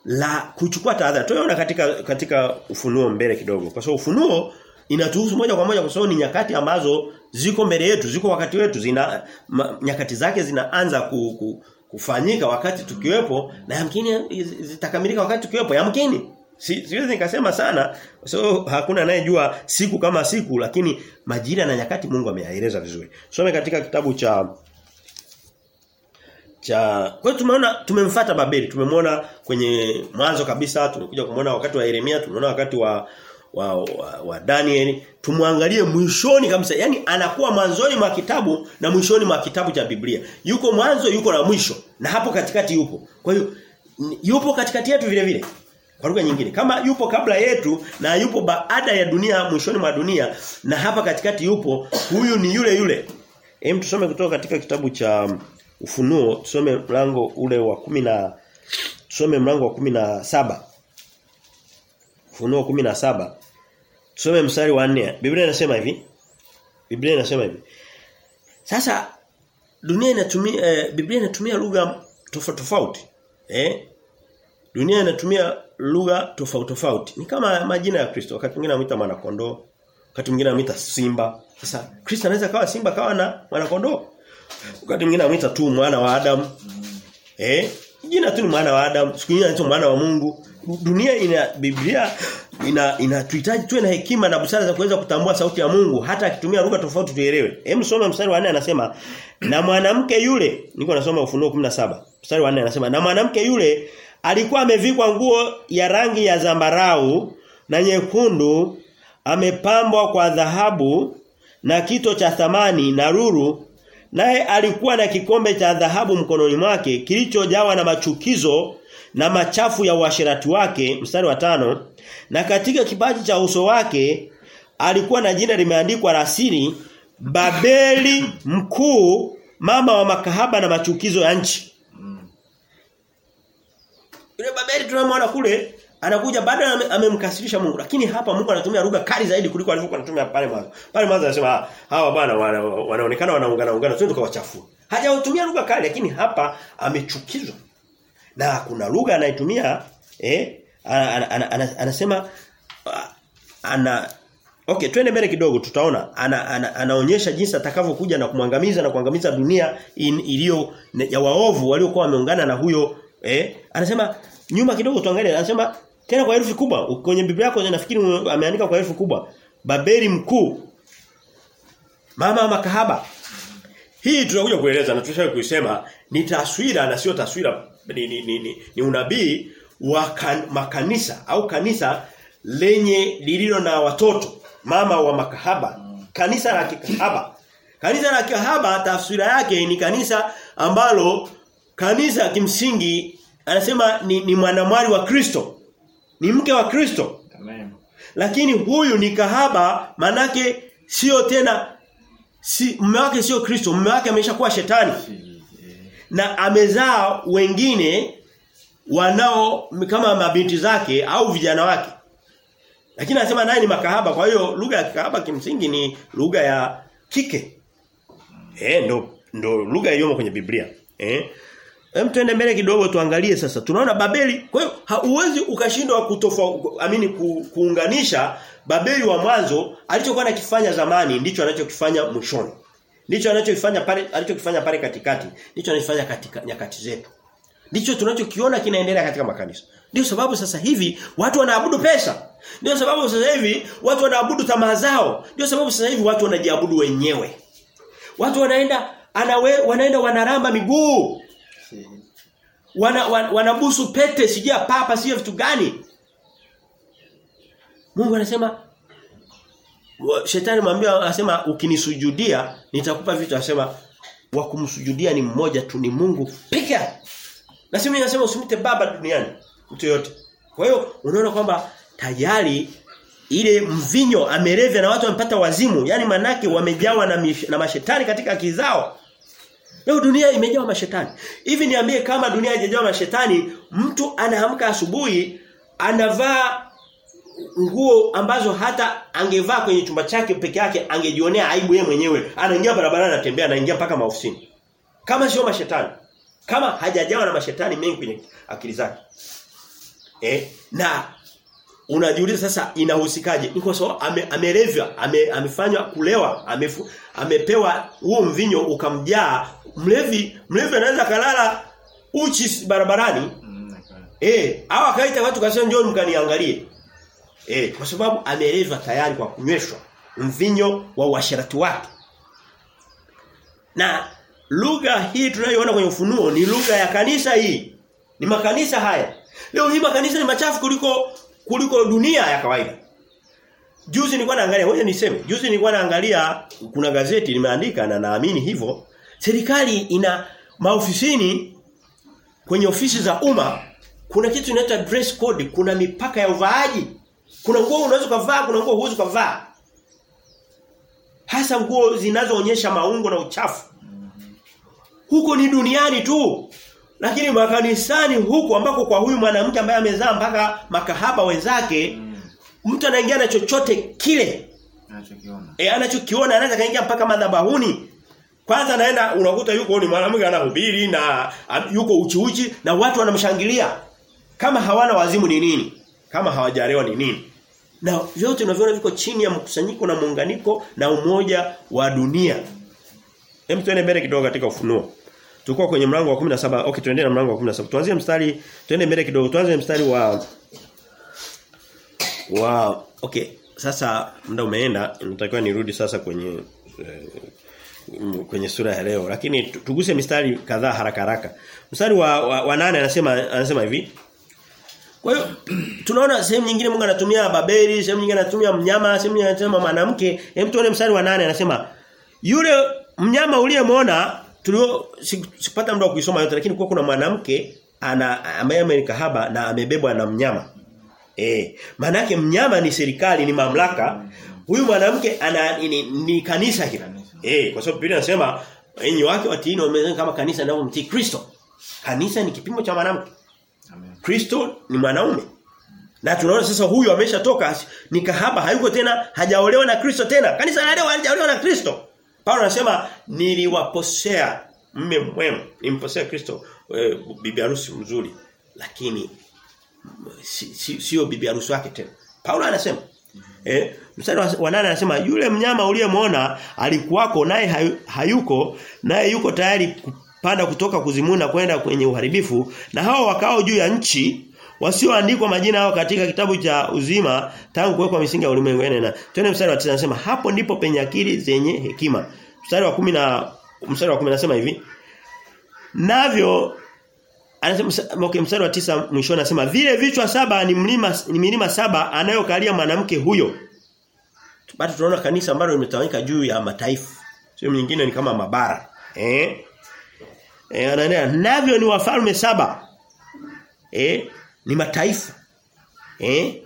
la kuchukua tahadhari. Tunaona katika katika ufunuo mbele kidogo. Kwa sababu ufunuo inatuhusu moja kwa moja kwa sababu ni nyakati ambazo ziko mbele yetu, ziko wakati wetu, zina ma, nyakati zake zinaanza ku, ku, kufanyika wakati tukiwepo na yamkini zitakamilika wakati tukiwepo. Yamkini Si, siwezi nikasema sana so hakuna anayejua siku kama siku lakini majira na nyakati Mungu ameyaeleza vizuri. Some katika kitabu cha cha kwa tumeona tumemfuata Babeli tumemwona kwenye mwanzo kabisa tumekuja kumwona wakati wa Yeremia tumeona wakati wa wa, wa, wa Daniel. Tumwangalie mwishoni kabisa yani anakuwa mwanzoni mwa kitabu na mwishoni mwa kitabu cha Biblia. Yuko mwanzo yuko na mwisho na hapo katikati yupo. Kwa hiyo yupo katikati yetu vile vile kwa lugha nyingine kama yupo kabla yetu na yupo baada ya dunia mwishoni mwa dunia na hapa katikati yupo huyu ni yule yule. Hem tusome kutoka katika kitabu cha Ufunuo tusome mlango ule wa kumi na tusome mlango wa kumi na saba. Ufunuo kumi na saba. Tusome mstari wa 4 Biblia inasema hivi. Biblia inasema hivi. Sasa dunia inatumia eh, Biblia inatumia lugha tofauti tofauti eh Dunia inatumia lugha tofauti tofauti. Ni kama majina ya Kristo. Wakati mwingine anamuita mwana kondoo, wakati mwingine anamuita simba. Sasa Kristo anaweza kawa simba kawa na mwana kondoo. Wakati mwingine anamuita tu mwana wa Adamu. Eh? Jina tu ni mwana wa Adam, siku nyingine anaitwa mwana wa Mungu. Dunia ina Biblia ina inatuhitaji tuwe na hekima na busara za kuweza kutambua sauti ya Mungu hata akitumia lugha tofauti tuelewe. Hem soma mstari wa 4 anasema na mwanamke yule niko nasoma ufunuo 17. Mstari wa 4 anasema na mwanamke yule alikuwa amevikwa nguo ya rangi ya zambarau na nyekundu amepambwa kwa dhahabu na kito cha thamani na ruru naye alikuwa na kikombe cha dhahabu mkononi mwake kilichojawa na machukizo na machafu ya uasherati wake mstari wa tano. Na katika kipaji cha uso wake alikuwa na jina limeandikwa rasili Babeli mkuu mama wa makahaba na machukizo ya nchi. Yule Babeli tunamwona kule anakuja baada amemkasirisha Mungu lakini hapa Mungu anatumia lugha kali zaidi kuliko alivyokuwa anatumia pale mwanzo. Pale mwanzo anasema hawa bwana wanaonekana wanaungana ungana twende tukawachafua. Hajatumia lugha kali lakini hapa amechukizwa. Na kuna lugha anaitumia eh anasema ana Okay, twende mbele kidogo tutaona ana, ana, anaonyesha jinsi atakavyokuja na kumwangamiza na kuangamiza dunia iliyo ya waovu waliokuwa wameungana na huyo eh anasema nyuma kidogo tuangalie anasema tena kwa herufi kubwa kwenye Biblia yako nafikiri ameandika kwa herufi kubwa. Babeli mkuu. Mama makahaba. Hii tunakuja kueleza na tushawahi kuisema ni taswira na sio taswira ni, ni, ni, ni, ni unabii wa kan, makanisa au kanisa lenye lililo na watoto mama wa makahaba. Kanisa la kikahaba. Kanisa la kikahaba tafsira yake ni kanisa ambalo kanisa kimsingi anasema ni, ni mwanamwali wa Kristo. Ni mke wa Kristo. Amen. Lakini huyu ni kahaba manake sio tena si mume wake sio Kristo, mume wake ameshakuwa shetani. Na amezaa wengine wanao kama mabinti zake au vijana wake. Lakini anasema naye ni makahaba kwa hiyo lugha ya kahaba kimsingi ni lugha ya kike. Eh ndo ndo lugha iliyomo kwenye Biblia. Eh Hem tuende mbele kidogo tuangalie sasa. Tunaona Babeli, kwa hiyo hauwezi ukashindwa kutofa amini ku, kuunganisha Babeli wa mwanzo alichokuwa anakifanya zamani ndicho anachokifanya mwishoni. Ndicho anachokifanya pale alichokifanya pale katikati, ndicho anachofanya katika nyakati zetu. Ndicho tunachokiona kinaendelea katika makanisa. Ndio sababu sasa hivi watu wanaabudu pesa. Ndio sababu sasa hivi watu wanaabudu tamaa zao. Ndio sababu sasa hivi watu wanajiabudu wenyewe. Watu wanaenda anawe, wanaenda wanaramba miguu wana, wana, pete sijia papa sijia vitu gani. Mungu anasema shetani mwambia anasema ukinisujudia nitakupa vitu. Anasema wa kumsujudia ni mmoja tu ni Mungu peke yake. Na sisi nasema usimite baba duniani mtu yote kwa hiyo unaona kwamba tayari ile mvinyo amelevya na watu wamepata wazimu. Yani manake wamejawa na, na mashetani katika kizao zao Leo dunia imejaa mashetani. Hivi niambie kama dunia haijajawa mashetani, mtu anaamka asubuhi anavaa nguo ambazo hata angevaa kwenye chumba chake peke yake angejionea aibu yeye mwenyewe. Anaingia barabarani anatembea anaingia mpaka maofisini. Kama sio mashetani. Kama hajajawa na mashetani mengi kwenye akili zake. Eh, na unajiuliza sasa inahusikaje? Ni kwa sababu ame, amelevya, ame, amefanywa kulewa, amefu, amepewa huo mvinyo ukamjaa. Mlevi, mlevi anaweza kalala uchi barabarani. Eh, au akaita watu kasema njoo mkaniangalie. Eh, kwa sababu amelevwa tayari kwa kunyweshwa mvinyo wa uasherati wake. Na lugha hii tunayoona kwenye ufunuo ni lugha ya kanisa hii. Ni makanisa haya. Leo hii makanisa ni machafu kuliko kuliko dunia ya kawaida. Juzi nilikuwa naangalia, ngoja niseme. Juzi nilikuwa naangalia kuna gazeti limeandika na naamini hivyo. Serikali ina maofisini kwenye ofisi za umma kuna kitu inaitwa dress code, kuna mipaka ya uvaaji. Kuna nguo unaweza kuvaa, kuna nguo huwezi kuvaa. Hasa nguo zinazoonyesha maungo na uchafu. Huko ni duniani tu. Lakini makanisani huku ambako kwa huyu mwanamke ambaye amezaa mpaka makahaba wenzake mtu anaingia na chochote kile Anachokiona. e, anachokiona anaweza kaingia mpaka madhabahuni kwanza anaenda unakuta yuko ni mwanamke anahubiri na yuko uchi uchi na watu wanamshangilia kama hawana wazimu ni nini kama hawajalewa ni nini na vyote unavyoona viko chini ya mkusanyiko na muunganiko na umoja wa dunia Hem tuende mbele kidogo katika ufunuo. Tulikuwa kwenye mlango wa 17. Okay, tuendelee na mlango wa 17. Tuanzie mstari, tuende mbele kidogo. Tuanze mstari wa wa okay. Sasa muda umeenda, natakiwa nirudi sasa kwenye eh, kwenye sura ya leo. Lakini tu- tuguse mistari kadhaa haraka haraka. Mstari wa, wa, wa nane anasema anasema hivi. Kwa hiyo [clears throat] tunaona sehemu nyingine Mungu anatumia Babeli, sehemu nyingine anatumia mnyama, sehemu nyingine anatumia mwanamke. Hem tuone mstari wa nane anasema yule mnyama uliyemwona tulio sipata muda wa kuisoma yote lakini kwa kuna mwanamke ana ambaye amenikahaba na amebebwa na mnyama. Eh, maana mnyama ni serikali ni mamlaka. Huyu mwanamke ana ni, ni kanisa hili. Eh, kwa sababu Biblia inasema enyi wake watiini wamezeni kama kanisa linavyomtii Kristo. Kanisa ni kipimo cha mwanamke. Amen. Kristo ni mwanaume. Na tunaona sasa huyu ameshatoka ni kahaba hayuko tena hajaolewa na Kristo tena. Kanisa la leo halijaolewa na Kristo. Paulo anasema niliwaposea mme mwema, nimposea Kristo e, bibi harusi mzuri lakini sio si- si- bibi harusi wake tena. Paulo anasema mm -hmm. Eh, mstari wa- wa nane anasema yule mnyama uliyemwona alikuwako naye hayuko naye yuko tayari kupanda kutoka kuzimu na kwenda kwenye uharibifu na hao wakao juu ya nchi wasioandikwa majina yao katika kitabu cha uzima tangu kuwekwa misingi ya ulimwengu. Na twende mstari wa 9 anasema hapo ndipo penye akili zenye hekima. Mstari wa kumi na mstari wa 10 anasema hivi navyo Anasema okay, mstari wa tisa mwishoni anasema vile vichwa saba ni mlima ni milima saba anayokalia mwanamke huyo. Bado tunaona kanisa ambalo limetawanyika juu ya mataifa. Sehemu nyingine ni kama mabara. Eh? Eh anaendelea navyo ni wafalme saba. Eh? Ni mataifa. Eh?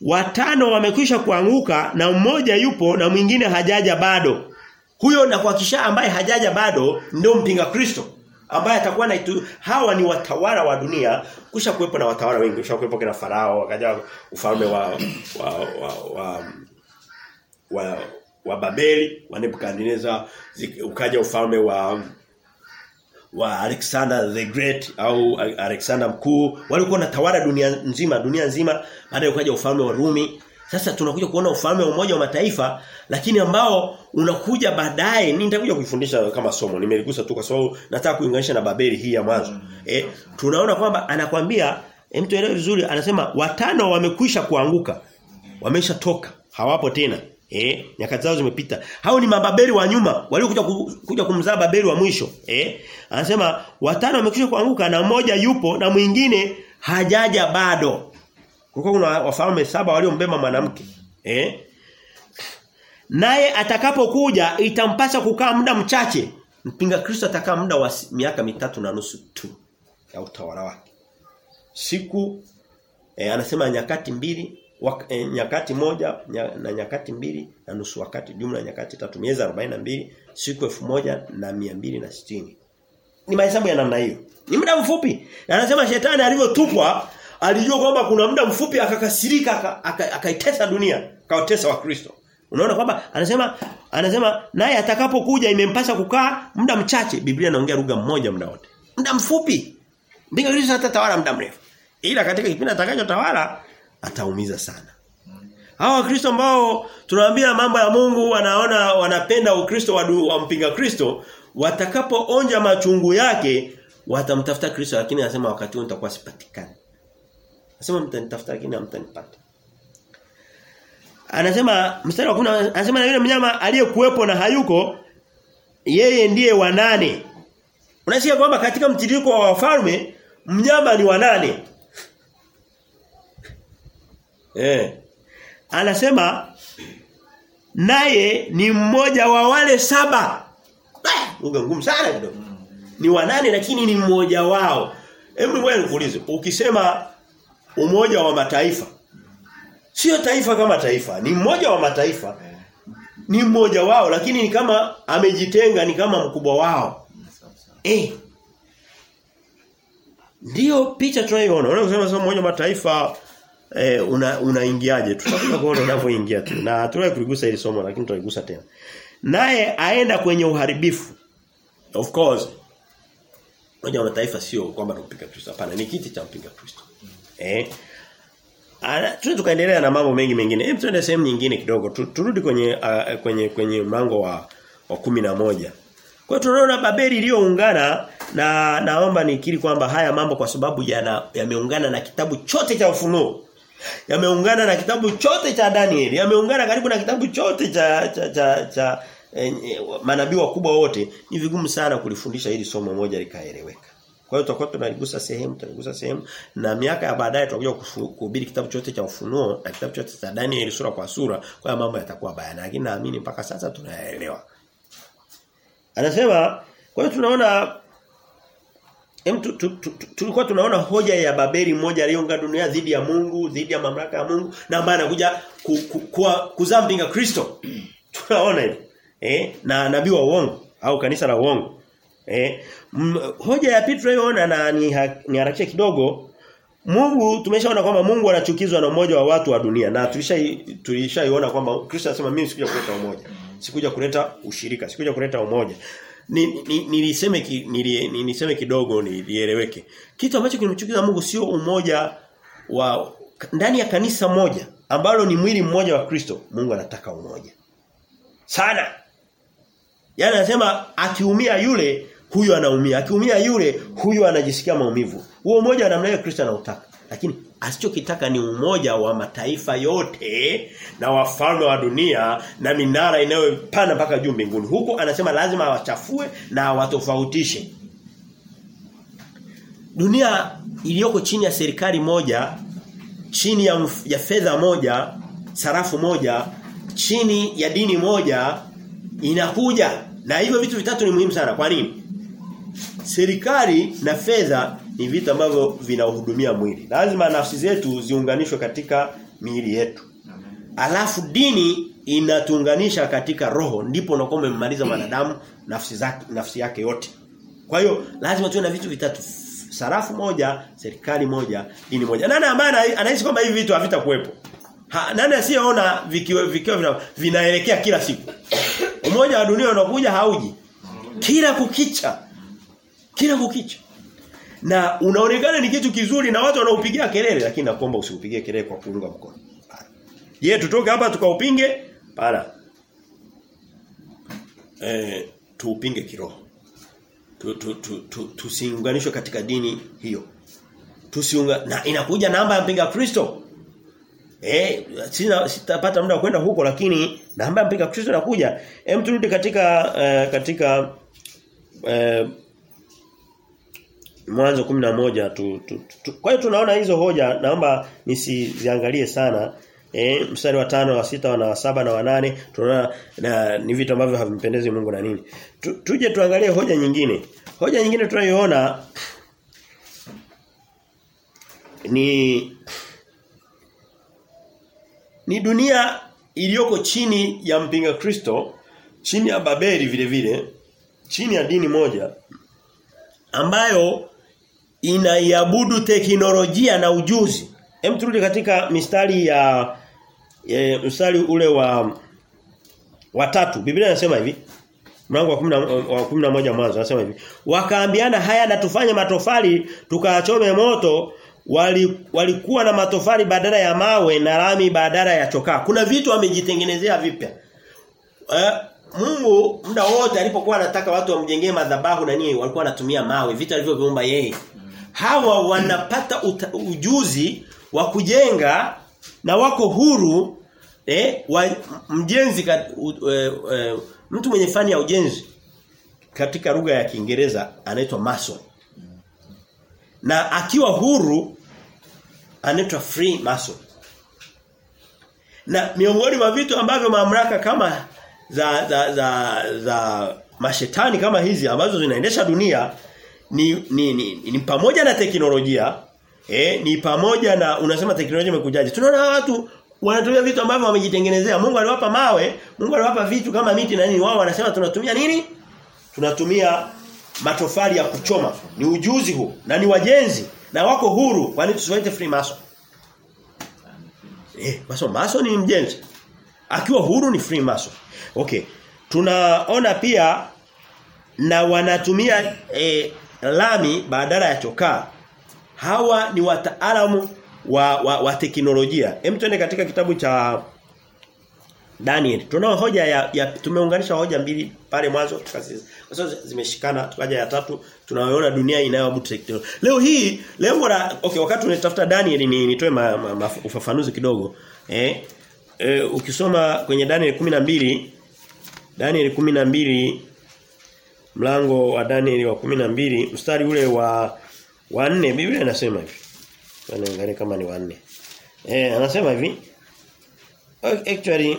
Watano wamekwisha kuanguka na mmoja yupo na mwingine hajaja bado. Huyo na kuhakikisha ambaye hajaja bado ndio mpinga Kristo ambaye atakuwa na itu, hawa ni watawala wa dunia kusha kuwepo na watawala wengi kusha kuwepo kina farao wakaja ufalme wa wa wa, wa, wa, wa Babeli wa Nebukadnezar ukaja ufalme wa wa Alexander the Great au Alexander mkuu walikuwa na tawala dunia nzima dunia nzima baada ya kuja ufalme wa Rumi sasa tunakuja kuona ufalme wa umoja wa mataifa lakini ambao unakuja baadaye nitakuja kuifundisha kama somo nimeligusa tu kwa sababu nataka kuinganisha na Babeli hii ya mwanzo. Eh tunaona kwamba anakwambia mtu elewe vizuri anasema watano wamekwisha kuanguka. Wameshatoka, hawapo tena. Eh nyakati zao zimepita. Hao ni mababeli wa nyuma waliokuja ku, kuja kumzaa Babeli wa mwisho. Eh anasema watano wamekwisha kuanguka na mmoja yupo na mwingine hajaja bado. Kulikuwa kuna wafalme saba waliombeba mwanamke. Eh? Naye atakapokuja itampasa kukaa muda mchache. Mpinga Kristo atakaa muda wa miaka mitatu na nusu tu ya utawala wake. Siku eh, anasema nyakati mbili wak, e, nyakati moja nya, na nyakati mbili na nusu wakati jumla nyakati tatu miezi 42 siku elfu moja na mia mbili na sitini. Ni mahesabu ya namna hiyo. Ni muda mfupi. Na anasema shetani alivyotupwa alijua kwamba kuna muda mfupi akakasirika akaitesa aka, aka dunia akawatesa wa Kristo unaona kwamba anasema anasema naye atakapokuja imempasa kukaa muda mchache. Biblia inaongea lugha moja muda wote. Muda mfupi. Mbingu hata tawala muda mrefu. Ila katika kipindi atakachotawala ataumiza sana. Hawa Wakristo ambao tunawaambia mambo ya Mungu wanaona wanapenda Ukristo wa, wa mpinga Kristo watakapoonja machungu yake watamtafuta Kristo lakini anasema wakati huo nitakuwa sipatikani. Anasema mtanitafuta lakini hamtanipata. Anasema mstari wa 10 anasema na yule mnyama aliyekuwepo na hayuko yeye ndiye wanane. Unasikia kwamba katika mtiririko wa wafalme mnyama ni wa nane. Eh. Anasema naye ni mmoja wa wale saba. Lugha ngumu sana kidogo. Ni wanane lakini ni mmoja wao. Hebu ngoja nikuulize, ukisema umoja wa mataifa sio taifa kama taifa, ni mmoja wa mataifa. Ni mmoja wao lakini ni kama amejitenga ni kama mkubwa wao. Eh. Ndio picha tunayoona. Unaweza kusema sio mmoja wa mataifa eh, una unaingiaje? Tutakuja kuona unavyoingia tu. Na hatuwezi kuligusa hili somo lakini tutaigusa tena. Naye aenda kwenye uharibifu. Of course. Moja wa mataifa sio kwamba tumpinga Kristo. Hapana, ni kiti cha mpinga Kristo. Eh? Ana tuende tukaendelea na mambo mengi mengine. Hebu tuende sehemu nyingine kidogo. Turudi kwenye uh, kwenye kwenye mlango wa wa kumi na moja Kwa tunaona Babeli iliyoungana na naomba nikiri kwamba haya mambo kwa sababu yana yameungana na kitabu chote cha ufunuo yameungana na kitabu chote cha Daniel, yameungana karibu na kitabu chote cha cha cha, cha eh, manabii wakubwa wote. Ni vigumu sana kulifundisha hili somo moja likaeleweka. Kwa hiyo tutakuwa tunaligusa sehemu, tunaligusa sehemu na miaka ya baadaye tutakuja kuhubiri kitabu chote cha ufunuo na kitabu chote cha Daniel sura kwa sura, kwa hiyo mambo yatakuwa bayana. Lakini naamini mpaka sasa tunayaelewa. Anasema kwa hiyo tunaona Hem tu, tu, tu, tu, tulikuwa tunaona hoja ya Babeli mmoja aliyeunga dunia dhidi ya Mungu, dhidi ya mamlaka ya Mungu na ambaye anakuja ku, ku, ku, kuzaa mpinga Kristo. [clears throat] tunaona hivi. Eh, na nabii wa uongo au kanisa la uongo. Eh, m, hoja ya Petro tunayoona na ni, ni harakisha kidogo Mungu tumeshaona kwamba Mungu anachukizwa na umoja wa watu wa dunia na tulisha tulishaiona kwamba Kristo anasema mimi sikuja kuleta umoja. Sikuja kuleta ushirika, sikuja kuleta umoja ni, ni, ni, ni, ni, ni, kidogo nilieleweke. Kitu ambacho kinamchukiza Mungu sio umoja wa ndani ya kanisa moja ambalo ni mwili mmoja wa Kristo. Mungu anataka umoja. Sana. Yaani anasema akiumia yule huyu anaumia. Akiumia yule huyu anajisikia maumivu. Huo umoja namna hiyo Kristo anautaka. Lakini asichokitaka ni umoja wa mataifa yote na wafalme wa dunia na minara inayopanda mpaka juu mbinguni. Huko anasema lazima awachafue na awatofautishe. Dunia iliyoko chini ya serikali moja, chini ya, ya fedha moja, sarafu moja, chini ya dini moja inakuja na hivyo vitu vitatu ni muhimu sana. Kwa nini? Serikali na fedha ni vitu ambavyo vinahudumia mwili. Lazima nafsi zetu ziunganishwe katika miili yetu. Alafu dini inatuunganisha katika roho ndipo unakuwa umemmaliza mwanadamu nafsi zake nafsi yake yote. Kwa hiyo lazima tuwe na vitu vitatu. Sarafu moja, serikali moja, dini moja. Nani ambaye anahisi kwamba hivi vitu havitakuwepo? Ha, nani asiyeona vikiwa vikiwa vina, vinaelekea kila siku? Umoja wa dunia unakuja hauji. Kila kukicha. Kila kukicha na unaonekana ni kitu kizuri na watu wanaupigia kelele lakini nakuomba usiupigie kelele kwa kuunga mkono. Je, tutoke hapa tukaupinge? Para. Eh, tuupinge kiroho. Tu, tu, tu, tu, tusiunganishwe katika dini hiyo. Tusiunga na inakuja namba ya mpinga Kristo. Eh, sina sitapata muda kwenda huko lakini namba ya mpinga Kristo inakuja. Hem turudi katika eh, katika uh, Mwanzo 11 tu, tu, tu. Kwa hiyo tunaona hizo hoja naomba nisiziangalie sana. Eh mstari wa tano wa sita na wa na wa nane tunaona na ni vitu ambavyo havimpendezi Mungu na nini. Tu, tuje tuangalie hoja nyingine. Hoja nyingine tunayoona ni ni dunia iliyoko chini ya mpinga Kristo, chini ya Babeli vile vile, chini ya dini moja ambayo inaiabudu teknolojia na ujuzi. Hem turudi katika mistari ya e, mstari ule wa watatu. Biblia inasema hivi. Mlango wa 10 wa 11 mwanzo anasema hivi. Wakaambiana haya na tufanye matofali tukachome moto wali, walikuwa na matofali badala ya mawe na lami badala ya chokaa. Kuna vitu wamejitengenezea vipya. Eh, Mungu muda wote alipokuwa anataka watu wamjengee madhabahu na nini walikuwa wanatumia mawe, vitu alivyoviumba yeye. Hawa wanapata uta, ujuzi wa kujenga na wako huru eh, wa, mjenzi kat, u, e, e, mtu mwenye fani ya ujenzi katika lugha ya Kiingereza anaitwa mason. Na akiwa huru anaitwa free mason. Na miongoni mwa vitu ambavyo mamlaka kama za za za, za mashetani kama hizi ambazo zinaendesha dunia ni ni, ni, ni pamoja na teknolojia eh ni pamoja na unasema teknolojia imekujaje? Tunaona watu wanatumia vitu ambavyo wamejitengenezea. Mungu aliwapa mawe Mungu aliwapa vitu kama miti na nini. Wao wanasema tunatumia nini? Tunatumia matofali ya kuchoma. Ni ujuzi huu na ni wajenzi na wako huru. Kwani tusiwaite free mason eh mason mason ni mjenzi. Akiwa huru ni free mason okay. Tunaona pia na wanatumia e, lami badala ya chokaa hawa ni wataalamu wa, wa, wa teknolojia. Hem tuende katika kitabu cha Daniel. Tunao hoja ya, ya tumeunganisha hoja mbili pale mwanzo tukasiza. kwa sababu zimeshikana tukaja ya tatu tunaoona dunia inayoabudu teknolojia leo hii lengo la okay wakati unatafuta Daniel ni nitoe ma, ma, ma, ufafanuzi kidogo. Eh Eh ukisoma kwenye Daniel 12 Daniel 12 mlango wa Danieli wa 12 mstari ule wa wa 4 Biblia inasema hivi. Anaangalia kama ni wa 4. Eh anasema hivi. Actually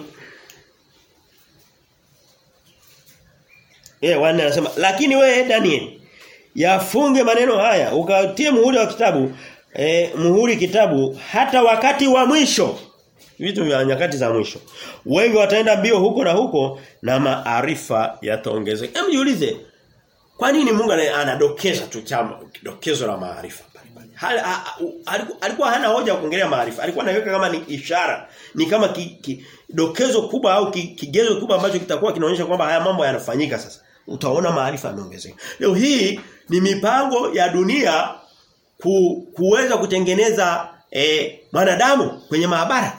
Eh wanne anasema lakini wewe Daniel yafunge maneno haya ukatie muhuri wa kitabu eh muhuri kitabu hata wakati wa mwisho vitu vya nyakati za mwisho. Wengi wataenda mbio huko na huko na maarifa yataongezeka. Hebu jiulize. Kwa nini Mungu anadokeza tu chama dokezo la maarifa pale alikuwa hana hoja ya kuongelea maarifa. Alikuwa anaweka kama ni ishara, ni kama ki, ki, dokezo kubwa au ki, kigezo kubwa ambacho kitakuwa kinaonyesha kwamba haya mambo yanafanyika sasa. Utaona maarifa yameongezeka. Leo hii ni mipango ya dunia ku, kuweza kutengeneza eh, mwanadamu kwenye maabara.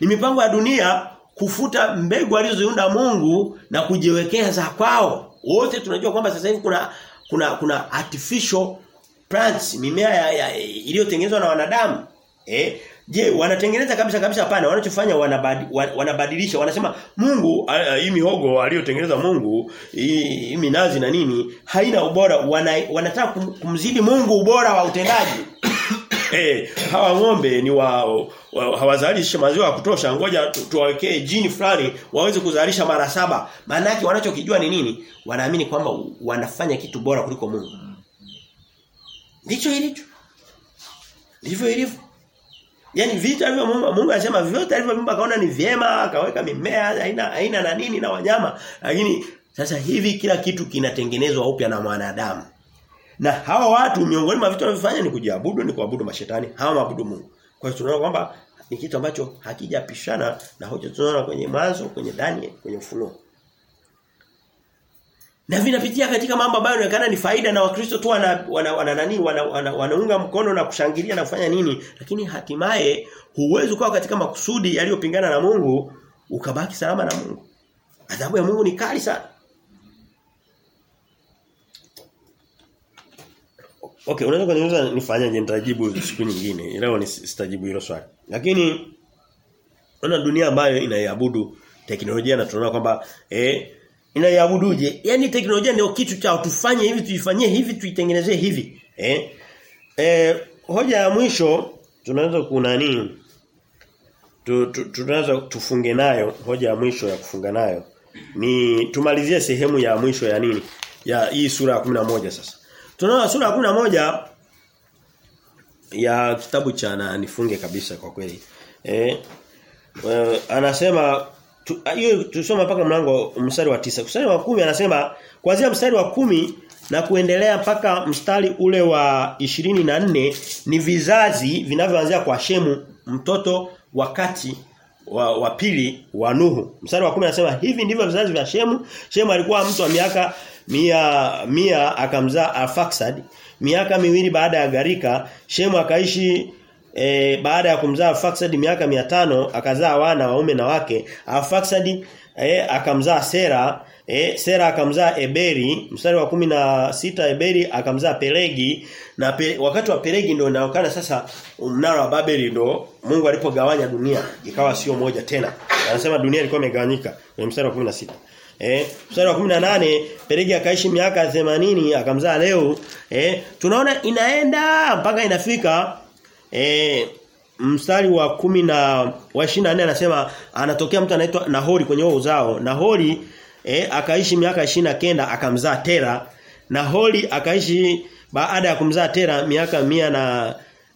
Ni mipango ya dunia kufuta mbegu alizoziunda Mungu na kujiwekea za kwao. Wote tunajua kwamba sasa hivi kuna kuna kuna artificial plants, mimea ya, ya, iliyotengenezwa na wanadamu. Eh, je, wanatengeneza kabisa kabisa hapana. Wanachofanya wanabadi, wanabadilisha, wanasema Mungu hii mihogo aliyotengeneza Mungu, hii minazi na nini haina ubora. Wana, wanataka kumzidi Mungu ubora wa utendaji. [laughs] eh, hawa ng'ombe ni wa, wa hawazalishi maziwa ya kutosha. Ngoja tuwawekee jini fulani waweze kuzalisha mara saba. Maana yake wanachokijua ni nini? Wanaamini kwamba wanafanya kitu bora kuliko Mungu. Ndicho ilicho. Ndivyo ilivyo. Yaani vitu alivyo Mungu Mungu anasema vyote alivyoumba akaona ni vyema akaweka mimea aina aina na nini na wanyama. Lakini sasa hivi kila kitu kinatengenezwa upya na mwanadamu na hawa watu miongoni mwa vitu wanavyofanya ni kujiabudu ni kuabudu mashetani, hawa maabudu Mungu. Kwa hiyo tunaona kwamba ni kitu ambacho hakijapishana na hoja tunaona kwenye mwanzo, kwenye Daniel, kwenye ufunuo. Na vinapitia katika mambo ambayo yanaonekana ni faida na Wakristo tu wana, wana, wana nani wana, wana, wanaunga mkono na kushangilia na kufanya nini lakini hatimaye huwezi kuwa katika makusudi yaliyopingana na Mungu ukabaki salama na Mungu. Adhabu ya Mungu ni kali sana. Okay, unaweza kuniuliza nifanyaje nitajibu siku nyingine. Leo ni sitajibu hilo swali. Lakini ona dunia ambayo inaiabudu teknolojia na tunaona kwamba eh inaiabuduje? Yaani teknolojia ndio kitu cha tufanye hivi tuifanyie hivi tuitengenezee hivi. Eh? Eh hoja ya mwisho tunaweza kuna nini? Tu, tu, tunaweza tufunge nayo hoja ya mwisho ya kufunga nayo ni tumalizie sehemu ya mwisho ya nini? Ya hii sura ya 11 sasa. Tunaona sura ya moja ya kitabu cha na nifunge kabisa kwa kweli. Eh well, anasema hiyo tu, tusoma mpaka mlango mstari wa tisa Mstari wa kumi anasema kuanzia mstari wa kumi na kuendelea mpaka mstari ule wa ishirini na nne ni vizazi vinavyoanzia kwa Shemu mtoto wakati wa, wa pili wa Nuhu. Mstari wa 10 anasema hivi ndivyo vizazi vya Shemu. Shemu alikuwa mtu wa miaka mia, mia akamzaa Arfaxad. Miaka miwili baada ya Garika, Shemu akaishi e, baada ya kumzaa Arfaxad miaka mia tano akazaa wana waume na wake. Arfaxad e, akamzaa Sera E, Sera akamzaa Eberi, mstari wa kumi na sita Eberi akamzaa Pelegi na pe, wakati wa Pelegi ndio inaonekana sasa mnara wa Babeli ndio Mungu alipogawanya dunia ikawa sio moja tena. Anasema dunia ilikuwa imegawanyika kwenye mstari wa 16. Eh, mstari wa 18 Peregi akaishi miaka 80 akamzaa Leo. Eh, tunaona inaenda mpaka inafika eh mstari wa kumi na wa 24 anasema anatokea mtu anaitwa Nahori kwenye huo uzao. Nahori eh, akaishi miaka ishina kenda akamzaa Tera Nahori akaishi baada ya kumzaa Tera miaka mia na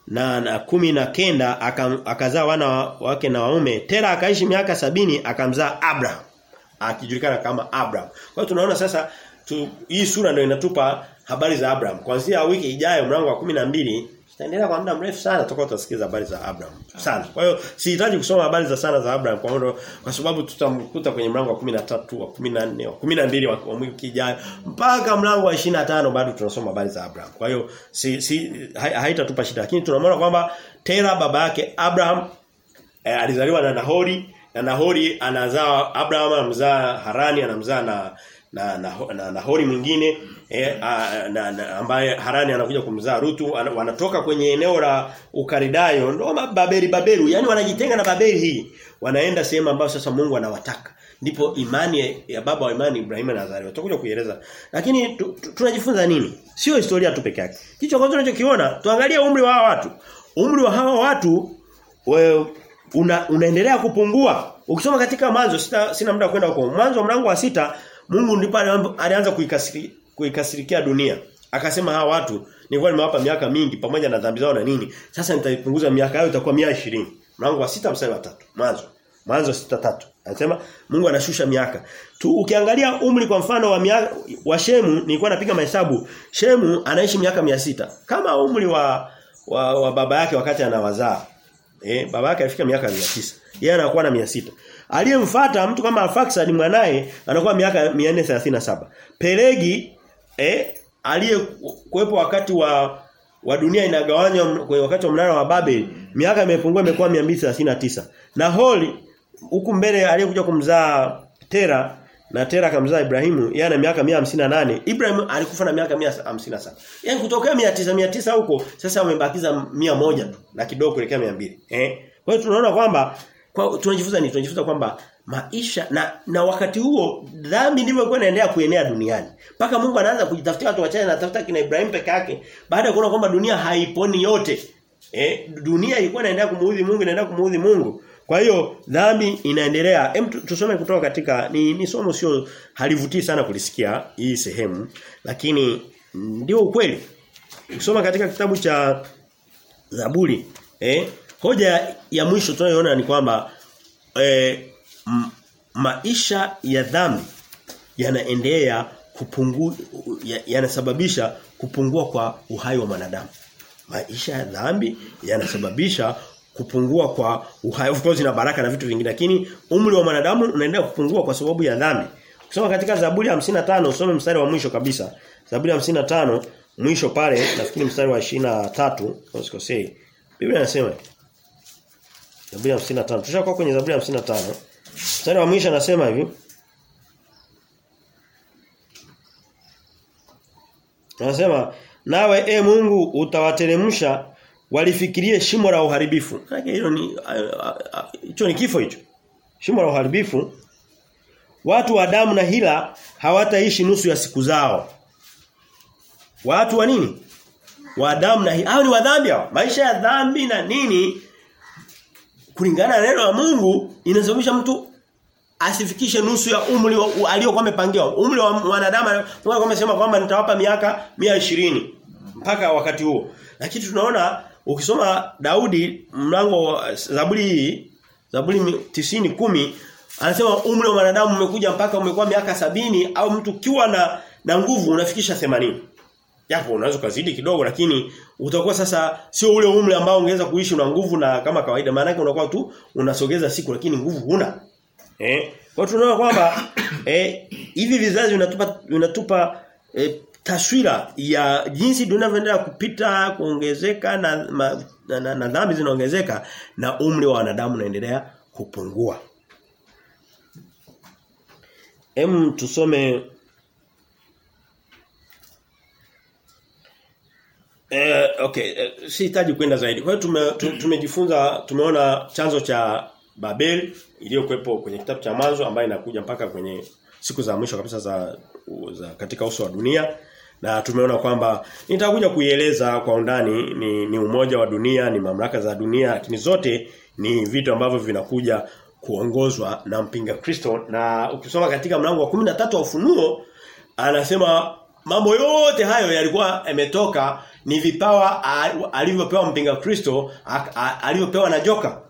na, na kumi na kenda akazaa wana wake na waume Tera akaishi miaka sabini akamzaa Abraham akijulikana kama Abraham kwa hiyo tunaona sasa tu, hii sura ndio inatupa habari za Abraham kuanzia wiki ijayo mlango wa mbili Tutaendelea kwa muda mrefu sana tutakuwa tutasikiza habari za Abraham. Sana. Kwa hiyo sihitaji kusoma habari za sana za Abraham kwa hiyo kwa sababu tutamkuta kwenye mlango wa 13, wa 14, wa 12 wa, wa wiki ijayo mpaka mlango wa 25 bado tunasoma habari za Abraham. Kwa hiyo si, si haitatupa shida lakini tunamwona kwamba Tera baba yake Abraham eh, alizaliwa na Nahori na Nahori anazaa Abraham anamzaa Harani anamzaa na na na, na, na hori mwingine eh, na, na, ambaye Harani anakuja kumzaa Rutu. An, wanatoka kwenye eneo la Ukaridayo ndo Babeli Babeli. Yani wanajitenga na Babeli hii. Wanaenda sehemu ambayo sasa Mungu anawataka. Ndipo imani ya baba wa imani Ibrahim na Azari tutakuja kuieleza. Lakini tu, tu, tunajifunza nini? Sio historia tu peke yake. Kicho kwanza tunachokiona tuangalie umri wa hawa watu. Umri wa hawa watu we, una, unaendelea kupungua ukisoma katika mwanzo sina muda kwenda huko mwanzo mlango wa sita Mungu ndipo alianza kuikasiri, kuikasirikia dunia. Akasema hawa watu nilikuwa nimewapa miaka mingi pamoja na dhambi zao na nini. Sasa nitaipunguza miaka yao itakuwa 120. Mlango wa sita mstari wa tatu Mwanzo. Mwanzo sita tatu Anasema Mungu anashusha miaka. Tu ukiangalia umri kwa mfano wa miaka, wa Shemu nilikuwa napiga mahesabu. Shemu anaishi miaka sita Kama umri wa, wa wa baba yake wakati anawazaa. Eh baba yake alifika miaka 900. Yeye anakuwa na 600. Aliyemfuata mtu kama Alfaxad mwanaye anakuwa miaka 437. Pelegi eh aliyekuwepo wakati wa wa dunia inagawanywa wakati wa mnara wa Babel miaka imepungua imekuwa 239. Na Holi huku mbele aliyekuja kumzaa Tera na Tera akamzaa Ibrahimu yeye ana miaka 158. Ibrahimu alikufa na miaka 157. Yaani kutokea 900 900 huko sasa wamebakiza 100 tu na kidogo kuelekea 200. Eh? Kwa hiyo tunaona kwamba kwa tunajifunza ni tunajifunza kwamba maisha na na wakati huo dhambi ndivyo ilikuwa inaendelea kuenea duniani. Mpaka Mungu anaanza kujitafutia watu wachache anatafuta kina Ibrahim peke yake baada ya kuona kwamba dunia haiponi yote. Eh, dunia ilikuwa inaendelea kumuudhi Mungu inaendelea kumuudhi Mungu. Kwa hiyo dhambi inaendelea. Hem tusome kutoka katika ni, ni somo sio halivutii sana kulisikia hii sehemu lakini ndio ukweli. Kusoma katika kitabu cha Zaburi eh hoja ya mwisho tunayoona ni kwamba eh, maisha ya dhambi yanaendelea kupungua yanasababisha ya kupungua kwa uhai wa mwanadamu. Maisha ya dhambi yanasababisha kupungua kwa uhai of course na baraka na vitu vingine lakini umri wa mwanadamu unaendelea kupungua kwa sababu ya dhambi. Kusoma katika Zaburi 55 usome mstari wa mwisho kabisa. Zaburi 55 mwisho pale nafikiri mstari wa 23 usikosei. Biblia inasema Zaburi 55. Tushakuwa kwenye Zaburi 55. Mstari wa mwisho anasema hivi. Anasema nawe e Mungu utawateremsha walifikirie shimo la uharibifu. Hilo ni hicho ni kifo hicho. Shimo la uharibifu. Watu wa damu na hila hawataishi nusu ya siku zao. Watu wa nini? Wa damu na hila. Hao ni wadhambi hao. Maisha ya dhambi na nini kulingana na neno la Mungu inasababisha mtu asifikishe nusu ya umri aliyokuwa amepangiwa. Umri wa wanadamu Mungu amesema kwamba nitawapa miaka 120 mpaka wakati huo. Lakini tunaona ukisoma Daudi mlango wa Zaburi hii Zaburi 90 kumi anasema umri wa wanadamu umekuja mpaka umekuwa miaka sabini au mtu kiwa na na nguvu unafikisha 80. Japo unaweza kuzidi kidogo lakini utakuwa sasa sio ule umri ambao ungeweza kuishi na nguvu na kama kawaida maana yake unakuwa tu unasogeza siku lakini nguvu huna. Eh? Kwa tunaona kwamba [coughs] eh hivi vizazi vinatupa vinatupa eh, taswira ya jinsi dunia inavyoendelea kupita kuongezeka na ma, na, na, na dhambi zinaongezeka na umri wa wanadamu unaendelea kupungua. Hem tusome Eh okay eh, sihitaji kwenda zaidi. Kwa hiyo tume, tumejifunza tumeona chanzo cha Babel iliyokuwepo kwenye kitabu cha mwanzo ambayo inakuja mpaka kwenye siku za mwisho kabisa za, za katika uso wa dunia na tumeona kwamba nitakuja kuieleza kwa undani ni, ni umoja wa dunia ni mamlaka za dunia lakini zote ni vitu ambavyo vinakuja kuongozwa na mpinga Kristo na ukisoma katika mlango wa 13 wa ufunuo anasema mambo yote hayo yalikuwa yametoka ni vipawa alivyopewa mpinga Kristo alivyopewa na joka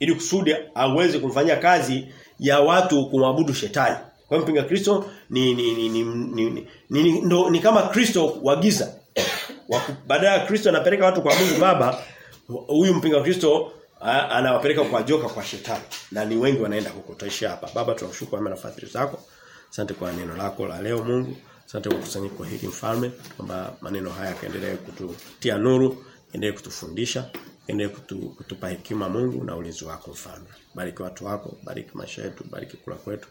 ili kusudi aweze kumfanyia kazi ya watu kumwabudu shetani. Kwa hiyo mpinga Kristo ni ni ni ni, ni, ni, ni, ni, ndo, ni kama Kristo wa giza. Badala ya Kristo anapeleka watu kwa Mungu Baba, huyu mpinga Kristo anawapeleka kwa joka kwa shetani. Na ni wengi wanaenda huko. Tutaishia hapa. Baba tunamshukuru kwa nafasi zako. Asante kwa neno lako la leo Mungu. Asante kwa kusanyiko hili mfalme kwamba maneno haya kaendelee kututia nuru, endelee kutufundisha, endelee kutu, kutupa hekima Mungu na ulinzi wako mfalme. Bariki watu wako, bariki maisha yetu, bariki kula kwetu.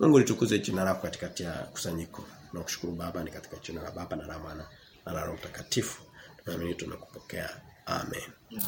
Mungu litukuze jina lako katikati ya kusanyiko. Na kushukuru Baba ni katika jina la Baba na la Mwana na la Roho Mtakatifu. Tunaamini tunakupokea. Amen. Amen.